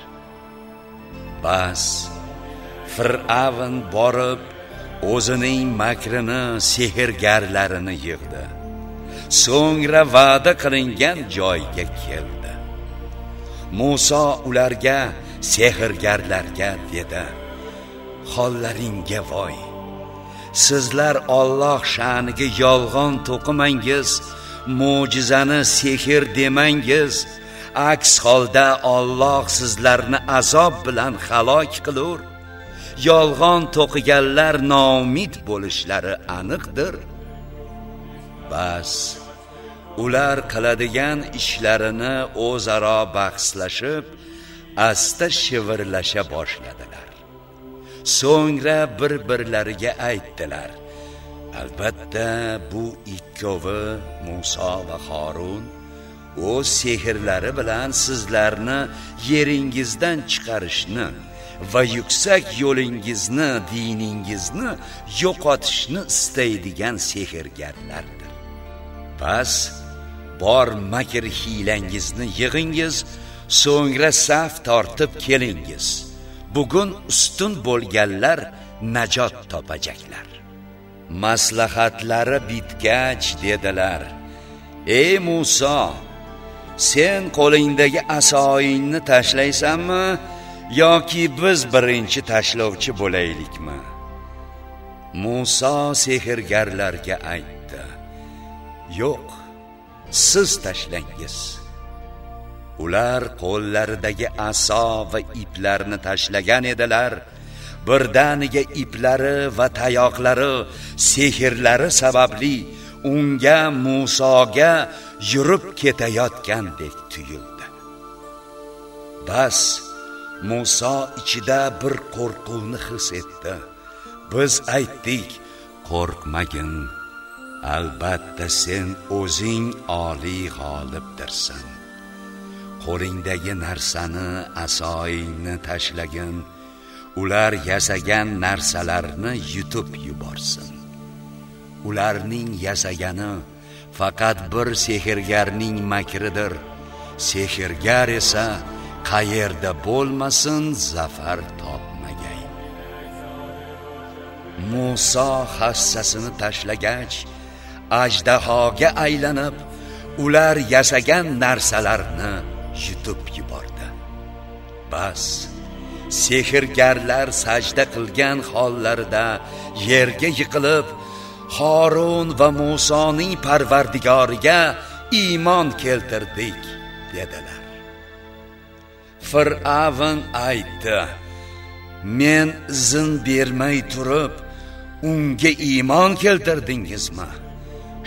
Bas fir'avn borib o'zining makrini sehrgarlarini yig'di. So'ngra va'da qilingan joyga keldi. Musa ularga sehrgarlarga dedi hollaringga voy. Sizlar Alloh sha'niga yolg'on to'qimangiz mo'jizani sehr demangiz. Aks holda Alloh sizlarni azob bilan halok qilur. Yolg'on to'qiganlar noumid bo'lishlari aniqdir. Bas ular qiladigan ishlarini o'zaro bahslashib asta shivirlasha boshladilar. So'ngra bir birlariga aytdilar albatta bu ikkovi Musa va Harun o'z sehrlari bilan sizlarni yeringizdan chiqarishni va yuksak yo'lingizni diningizni yo'qotishni istaydigan sehrgarlardir. Bas bor makr hiylangizni yig'ingiz so'ngra saf tortib kelingiz. Bugun ustun bo'lganlar najot topajaklar maslahatlari bitgach dedilar ey Musa sen qo'lingdagi asoyingni tashlaysanmi? Yoki biz birinchi tashlovchi bo'laylikmi? Musa sehrgarlarga aytdi. Yo'q siz tashlangiz. Ular qo'llaridagi aso va iplarni tashlagan edilar. Birdaniga iplari va tayoqlari sehrlari sababli unga Musoga yurib ketayotgandek tuyuldi. Bas Musa ichida bir qo'rquvni his etdi. Biz aytdik qo'rqmagin albatta sen o'zing oliy g'olibdirsan. Qo'lingdagi narsani asoyingni tashlagin. Ular yasagan narsalarni yutib yuborsin. Ularning yasagani faqat bir sehrgarning makridir. Sehrgar esa qayerda bo'lmasin zafar topmagay. Musa hassasini tashlagach ajdahoga aylanib ular yasagan narsalarni yutib yubordi. Bas sehrgarlar sajda qilgan hollarida yerga yiqilib Harun va Musoning parvardigoriga iymon keltirdik dedilar. Fir'avn aytdi. Men izn bermay turib unga iymon keltirdingizmi?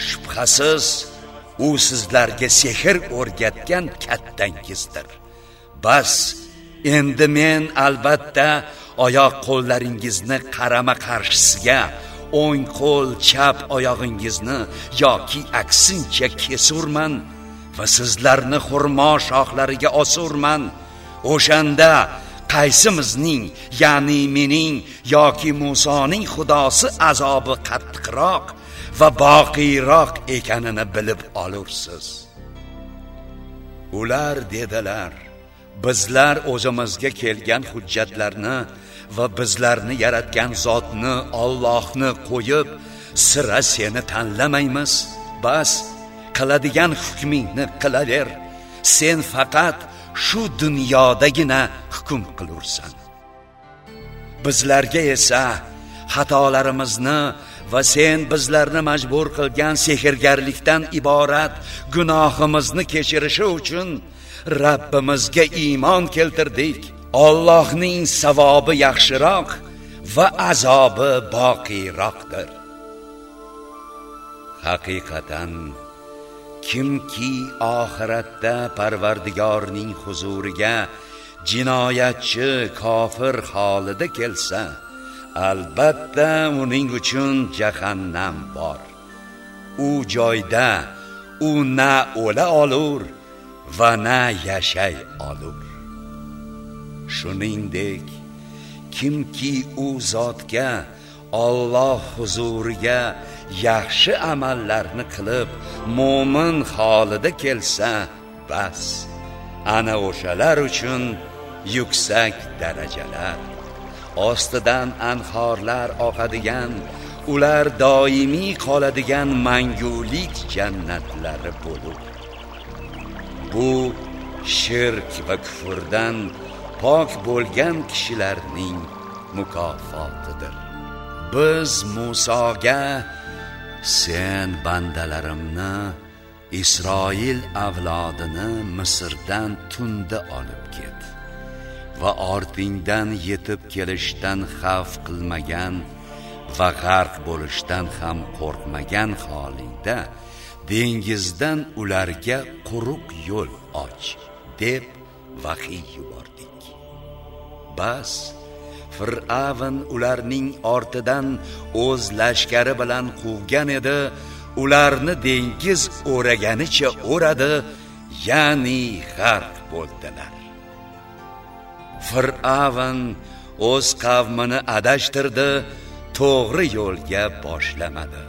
Shubhasiz u sizlarga sehr o'rgatgan kattangizdir. Bas endi men albatta oyoq qo'llaringizni qarama qarshisiga o'ng qo'l chap oyog'ingizni yoki aksincha kesurman va sizlarni xurmo shoxlariga osurman. O'shanda qaysimizning ya'ni mening yoki Musoning xudosi azobi qattiqroq va boqiyroq ekanini bilib olursiz. Ular dedilar bizlar o'zimizga kelgan hujjatlarni va bizlarni yaratgan zotni Allohni qo'yib sira seni tanlamaymiz. Bas qiladigan hukmingni qilaver. Sen faqat shu dunyodagina hukm qilursan. Bizlarga esa xatolarimizni va sen bizlarni majbur qilgan sehrgarlikdan iborat gunohimizni kechirishi uchun Rabbimizga iymon keltirdik. Allohning savobi yaxshiroq va azobi boqiyroqdir haqiqatan kimki oxiratda parvardigorning huzuriga jinoyatchi kofir holida kelsa albatta uning uchun jahannam bor. U joyda u na o'la olur va na yashay olur. Shuningdek kimki u zotga Alloh huzuriga yaxshi amallarni qilib mo'min holida kelsa bas ana o'shalar uchun yuksak darajalar. Ostidan anhorlar oqadigan ular doimiy qoladigan mangulik jannatlari bo'lib bu shirk va kufrdan pok bo'lgan kishilarning mukofotidir. Biz Musoga sen bandalarimni Isroil avlodini Misrdan tunda olib ket va ortingdan yetib kelishdan xavf qilmagan va g'arq bo'lishdan ham qo'rqmagan holingda dengizdan ularga quruq yo'l och deb vahiy yubordik bas fir'avn ularning ortidan o'z lashkari bilan quvgan edi. Ularni dengiz o'raganicha o'radi ya'ni g'arq bo'ldilar. Fir'avn o'z qavmini adashtirdi to'g'ri yo'lga boshlamadi.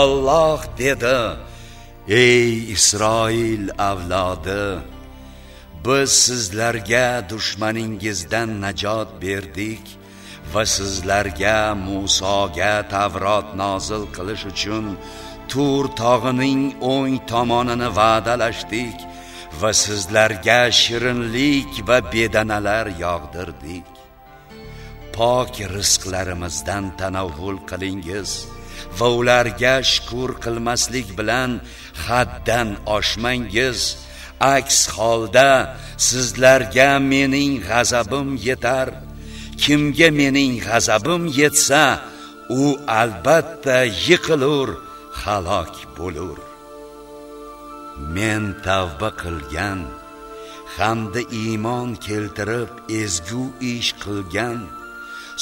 Alloh dedi ey Isroil avlodi biz sizlarga dushmaningizdan najot berdik va sizlarga Musoga Tavrot nozil qilish uchun Tur tog'ining o'ng tomonini va'dalashdik va sizlarga shirinlik va bedanalar yog'dirdik. Pok rizqlarimizdan tanovvul qilingiz va ularga shukr qilmaslik bilan haddan oshmangiz aks holda sizlarga mening g'azabim yetar. Kimga mening g'azabim yetsa u albatta yiqilur halok bo'lur. Men tavba qilgan hamda iymon keltirib ezgu ish qilgan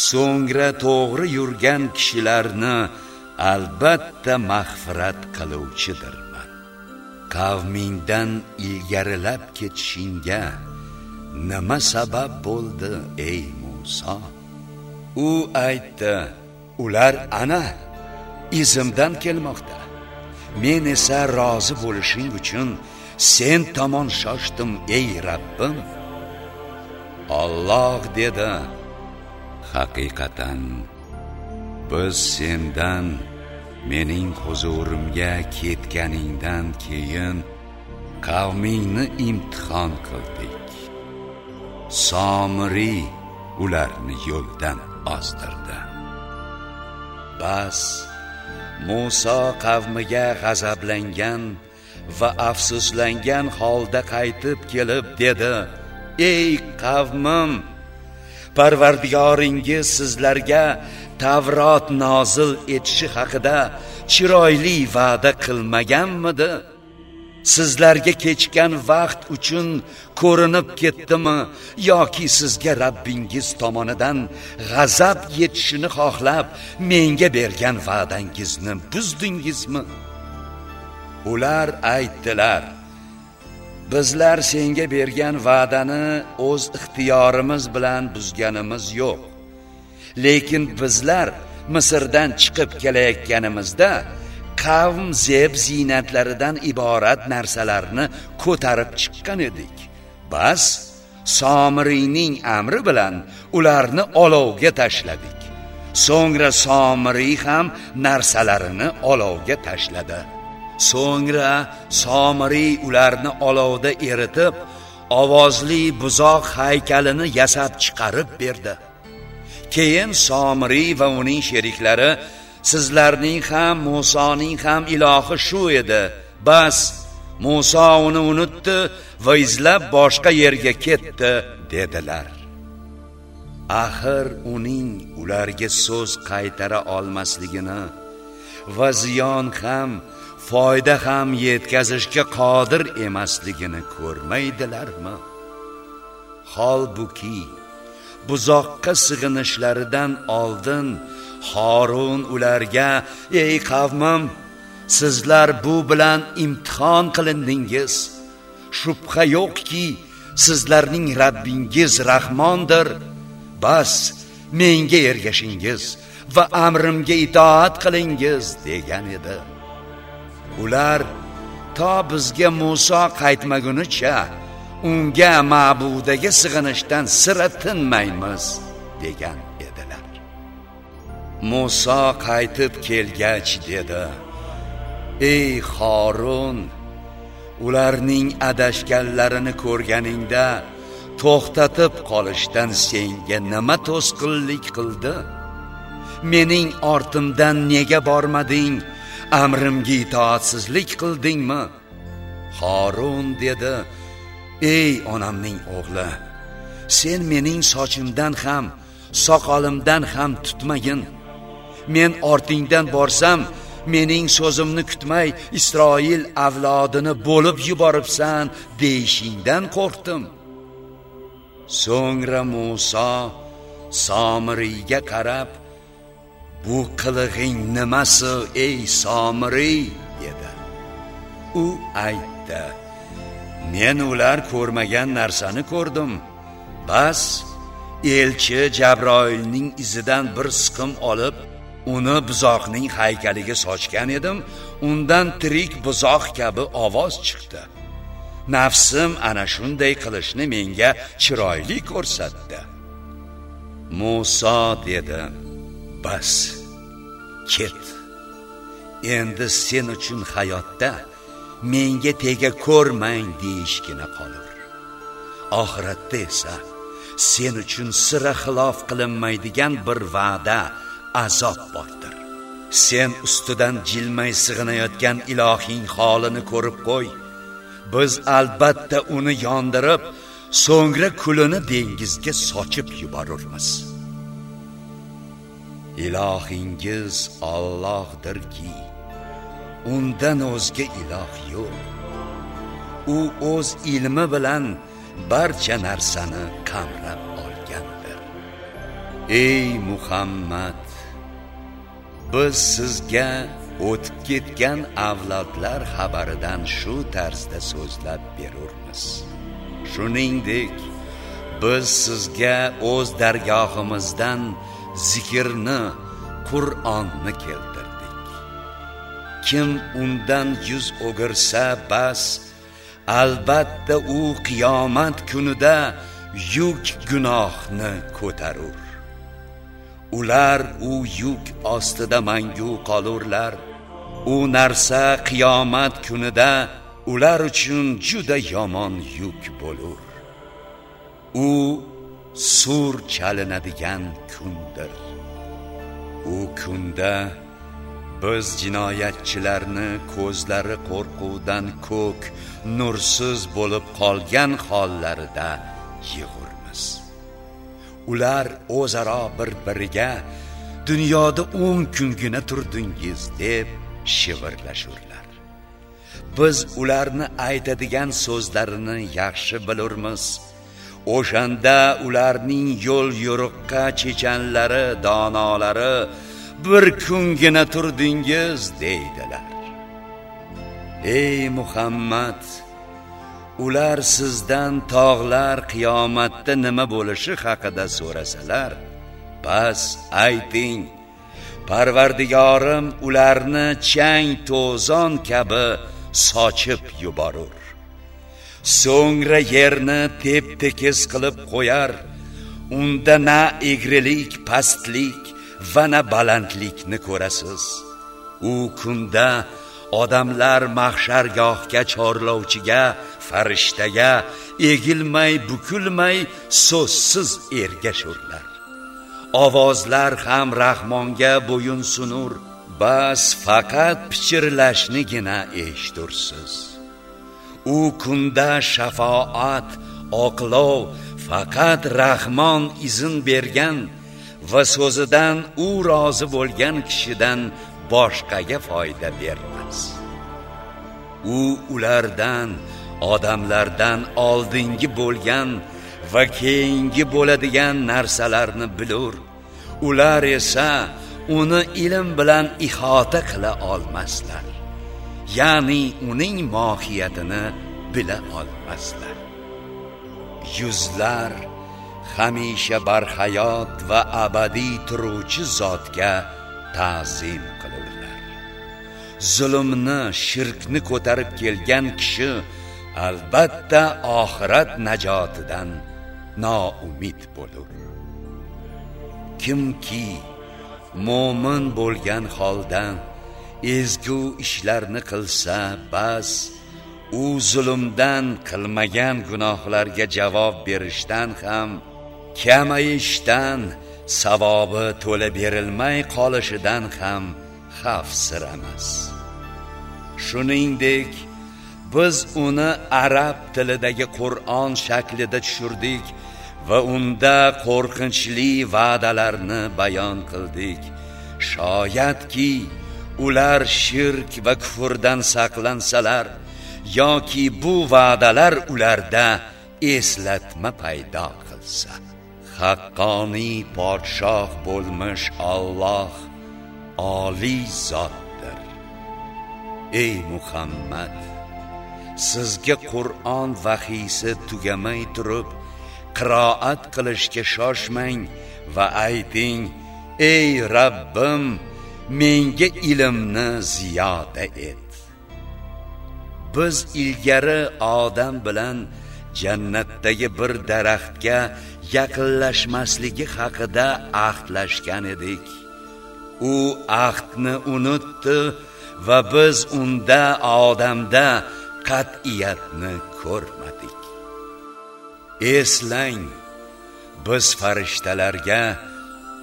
so'ngra to'g'ri yurgan kishilarni albatta mag'firat qiluvchidir. Qavmingdan ilgarilab ketishingga nima sabab bo'ldi ey Musa? U aytdi ular ana izimdan kelmoqda. Men esa rozi bo'lishing uchun sen tomon shoshdim ey Rabbim. Alloh dedi haqiqatan biz sendan mening huzurimga ketganingdan keyin qavmingni imtihon qildik. Somiriy ularni yo'ldan ozdirdi bas Musa qavmiga g'azablangan va afsuslangan holda qaytib kelib dedi ey qavmim parvardigoringiz sizlarga tavrot nozil etishi haqida chiroyli va'da qilmaganmidi? Sizlarga kechgan vaqt uchun ko'rinib ketdimi yoki sizga Rabbingiz tomonidan g'azab yetishini xohlab menga bergan va'dangizni buzdingizmi? Ular aytdilar bizlar senga bergan va'dani o'z ixtiyorimiz bilan buzganimiz yo'q. Lekin bizlar misrdan chiqib kelayotganimizda qavm zeb ziynatlaridan iborat narsalarni ko'tarib chiqqan edik. Bas somiriyning amri bilan ularni olovga tashladik. So'ngra somiriy ham narsalarini olovga tashladi. So'ngra somiriy ularni olovda eritib ovozli buzoq haykalini yasab chiqarib berdi. Keyin somiriy va uning sheriklari sizlarning ham Musoning ham ilohi shu edi. Bas Muso uni unutdi va izlab boshqa yerga ketdi dedilar. Axir uning ularga so'z qaytara olmasligini va ziyon ham foyda ham yetkazishga qodir emasligini ko'rmaydilarmi? Holbuki buzoqqa sig'inishlaridan oldin Harun ularga ey qavmim sizlar bu bilan imtihon qilindingiz. Shubha yo'qki sizlarning Rabbingiz Rahmondir. Bas menga ergashingiz va amrimga itoat qilingiz degan edi. Ular to bizga Muso qaytmagunicha unga ma'budaga sig'inishdan sira tinmaymiz degan edilar. Musa qaytib kelgach dedi ey Xorun ularning adashganlarini ko'rganingda to'xtatib qolishdan senga nima to'sqinlik qildi? Mening ortimdan nega bormading? Amrimga itoatsizlik qildingmi? Xorun dedi ey onamning o'g'li sen mening sochimdan ham soqolimdan ham tutmagin. Men ortingdan borsam mening so'zimni kutmay isroil avlodini bo'lib yuboribsan deyishingdan qo'rqdim. So'ngra Musa somiriyga qarab bu qilig'ing nimasi ey somiriy dedi. U aytdi. Men ular ko'rmagan narsani ko'rdim. Bas elchi jabroilning izidan bir siqim olib uni buzoqning haykaliga sochgan edim. Undan tirik buzoq kabi ovoz chiqdi. Nafsim ana shunday qilishni menga chiroyli ko'rsatdi. Musa dedi. Bas ket. Endi sen uchun hayotda menga tega ko'rmang deyishgina qolur. Oxiratda esa sen uchun sira xilof qilinmaydigan bir va'da azob bordir. Sen ustidan jilmay sig'inayotgan ilohing holini ko'rib qo'y. Biz albatta uni yondirib so'ngra kulini dengizga sochib yuborurmiz. Ilohingiz Allohdirki undan o'zga iloh yo'q. U o'z ilmi bilan barcha narsani qamrab olgandir. Ey muhammad biz sizga o'tib ketgan avlodlar xabaridan shu tarzda so'zlab berurmiz. Shuningdek biz sizga o'z dargohimizdan zikrni qur'onni keltirdik. Kim undan yuz o'girsa bas albatta u qiyomat kunida yuk gunohni ko'tarur. Ular u yuk ostida mangu qolurlar. U narsa qiyomat kunida ular uchun juda yomon yuk bo'lur. U sur chalinadigan kundir. U kunda biz jinoyatchilarni ko'zlari qo'rquvdan ko'k nursiz bo'lib qolgan hollarida yig'urmiz. Ular o'zaro bir biriga dunyoda o'n kungina turdingiz deb shivirlashurlar. Biz ularni aytadigan so'zlarini yaxshi bilurmiz. O'shanda ularning yo'l yo'riqqa chechanlari donolari bir kungina turdingiz deydilar. Ey muhammad ular sizdan tog'lar qiyomatda nima bo'lishi haqida so'rasalar bas ayting. Parvardigorim ularni chang to'zon kabi sochib yuborur. So'ngra yerni tep tekis qilib qo'yar. Unda na egrilik pastlik va na balandlikni ko'rasiz. U kunda odamlar mahshargohga chorlovchiga farishtaga egilmay bukilmay so'zsiz ergashurlar. Ovozlar ham rahmonga bo'yun sunur bas faqat pichirlashnigina eshitursiz u kunda shafoat oqlov faqat rahmon izn bergan va so'zidan u rozi bo'lgan kishidan boshqaga foyda bermas. U ulardan odamlardan oldingi bo'lgan va keyingi bo'ladigan narsalarni bilur. Ular esa uni ilm bilan ihota qila olmaslar. Ya'ni uning mohiyatini bila olmaslar. Yuzlar hamisha barhayot va abadiy turuvchi zotga ta'zim qilurlar. Zulmni shirkni ko'tarib kelgan kishi albatta oxirat najotidan noumid bo'lur. Kimki mo'min bo'lgan holdan ezgu ishlarni qilsa bas u zulmdan qilmagan gunohlarga javob berishdan ham kamayishdan savobi to'la berilmay qolishidan ham xavfsiramas shuningdek biz uni arab tilidagi qur'on shaklida tushirdik va unda qo'rqinchli va'dalarni bayon qildik. Shoyatki ular shirk va kufrdan saqlansalar yoki bu va'dalar ularda eslatma paydo qilsa. Haqqoniy podshoh bo'lmish Alloh oliy zotdir. Ey muhammad sizga qur'on vahiysi tugamay turib qiroat qilishga shoshmang va ayting ey rabbim menga ilmni ziyoda et. Biz ilgari odam bilan jannatdagi bir daraxtga yaqinlashmasligi haqida ahdlashgan edik. U ahdni unutdi va biz unda odamda qat'iyatni ko'rmadik. Eslang biz farishtalarga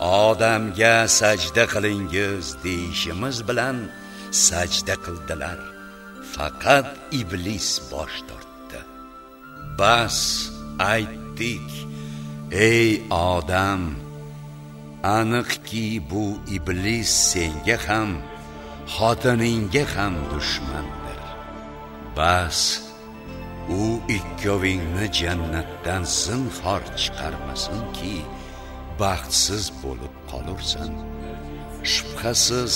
odamga sajda qilingiz deyishimiz bilan sajda qildilar. Faqat iblis bosh tortdi. Bas aytdik ey odam aniqki bu iblis senga ham xotiningga ham dushmandir. Bas u ikkovingni jannatdan zinhor chiqarmasinki baxtsiz bo'lib qolursan. Shubhasiz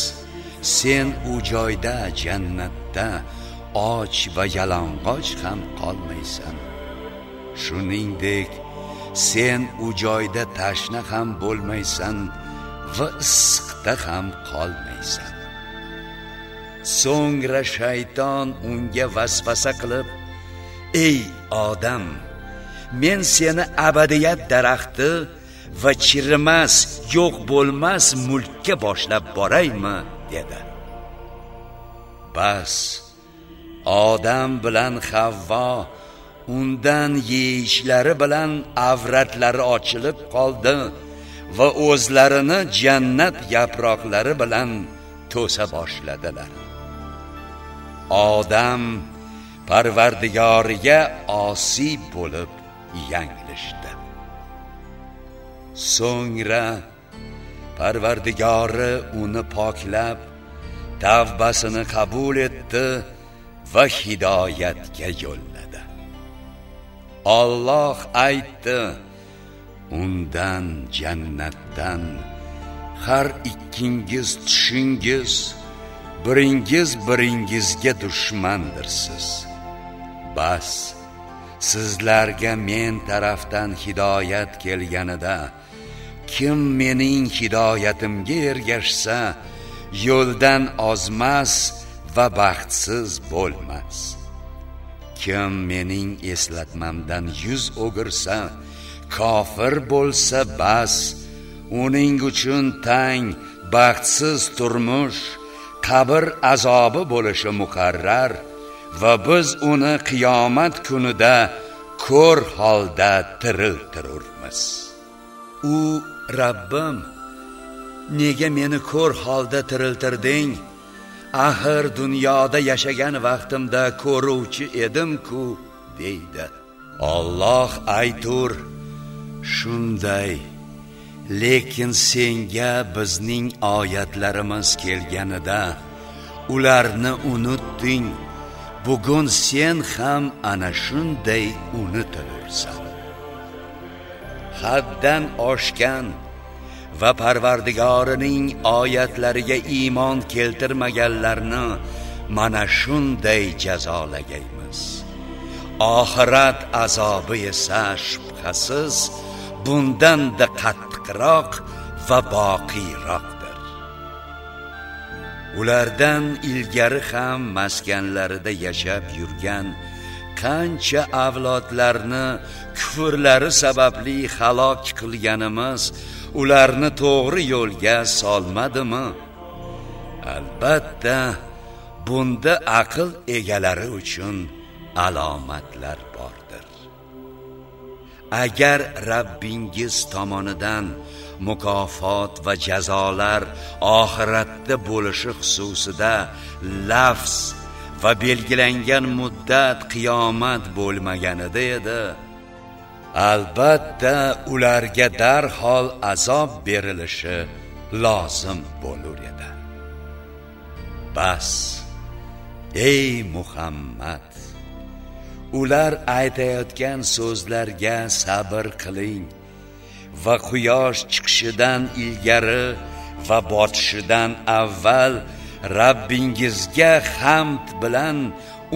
sen u joyda jannatda och va yalang'och ham qolmaysan. Shuningdek sen u joyda tashna ham bo'lmaysan va issiqda ham qolmaysan. So'ngra shayton unga vasvasa qilib ey odam men seni abadiyat daraxti va chirimas yo'q bo'lmas mulkka boshlab boraymi? dedi. Bas odam bilan havvo undan yeyishlari bilan avratlari ochilib qoldi va o'zlarini jannat yaproqlari bilan to'sa boshladilar. Odam parvardigoriga osiy bo'lib yanglishdi. So'ngra parvardigori uni poklab tavbasini qabul etdi va hidoyatga yo'lladi. Alloh aytdi undan jannatdan har ikkingiz tushingiz biringiz biringizga dushmandirsiz. Bas sizlarga men tarafdan hidoyat kelganida kim mening hidoyatimga ergashsa yo'ldan ozmas va baxtsiz bo'lmas. Kim mening eslatmamdan yuz o'girsa kofir bo'lsa bas uning uchun tang baxtsiz turmush qabr azobi bo'lishi muqarrar va biz uni qiyomat kunida ko'r holda tiriltirurmiz. U rabbim nega meni ko'r holda tiriltirding? Axir dunyoda yashagan vaqtimda ko'ruvchi edim-ku deydi. Alloh aytur shunday lekin senga bizning oyatlarimiz kelganida ularni unutding. Bugun sen ham ana shunday unutilursan haddan oshgan va parvardigorining oyatlariga iymon keltirmaganlarni mana shunday jazolagaymiz. Oxirat azobi esa shubhasiz bundan-da qattiqroq va boqiyroqdir. Ulardan ilgari ham maskanlarida yashab yurgan qancha avlodlarni kufrlari sababli halok qilganimiz ularni to'g'ri yo'lga solmadimi? Albatta bunda aql egalari uchun alomatlar bordir. Agar Rabbingiz tomonidan mukofot va jazolar oxiratda bo'lishi xususida lafz va belgilangan muddat qiyomat bo'lmaganida edi. Albatta ularga darhol azob berilishi lozim bo'lur edi. Bas ey muhammad ular aytayotgan so'zlarga sabr qiling va quyosh chiqishidan ilgari va botishidan avval Rabbingizga hamd bilan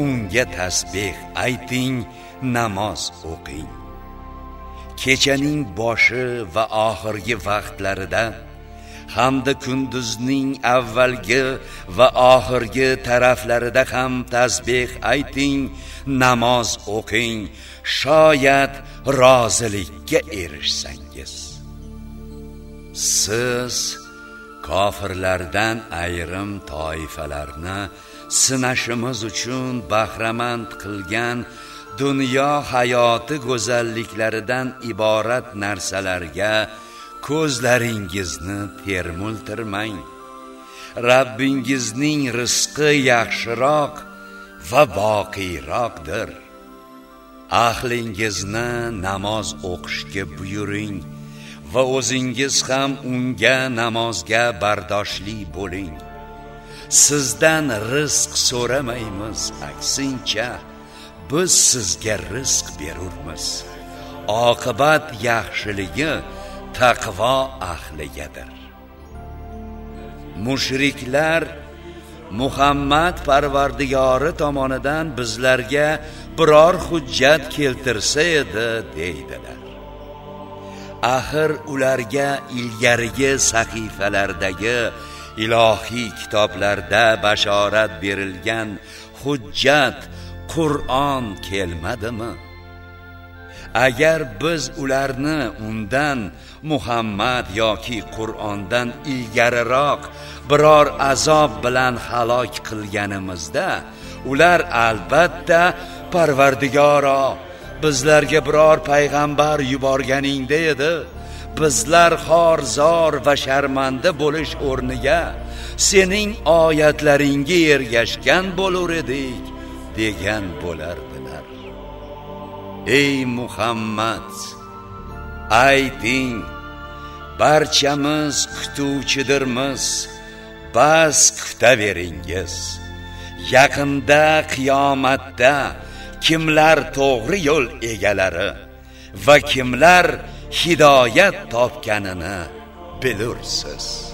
unga tasbih ayting namoz o'qing. Kechaning boshi va oxirgi vaqtlarida hamda kunduzning avvalgi va oxirgi taraflarida ham tasbeh ayting namoz o'qing. Shoyat rozilikka erishsangiz siz kofirlardan ayrim toifalarni sinashimiz uchun bahramand qilgan dunyo hayoti go'zalliklaridan iborat narsalarga ko'zlaringizni termultirmang. Rabbingizning rizqi yaxshiroq va boqiyroqdir ahlingizni namoz o'qishga buyuring. Va o'zingiz ham unga namozga bardoshli bo'ling. Sizdan rizq so'ramaymiz aksincha biz sizga rizq berurmiz. Oqibat yaxshiligi taqvo ahligadir. Mushriklar muhammad parvardigori tomonidan bizlarga biror hujjat keltirsa edi deydilar. Axir ularga ilgarigi sahifalardagi ilohiy kitoblarda bashorat berilgan hujjat qur'on kelmadimi? Agar biz ularni undan muhammad yoki qur'ondan ilgariroq biror azob bilan halok qilganimizda ular albatta parvardigoro bizlarga biror payg'ambar yuborganingda edi bizlar xor zor va sharmanda bo'lish o'rniga sening oyatlaringga ergashgan bo'lar edik degan bo'lardilar. Ey muhammad ayting barchamiz kutuvchidirmiz bas kutaveringiz yaqinda qiyomatda kimlar to'g'ri yo'l egalari va kimlar hidoyat topganini bilursiz.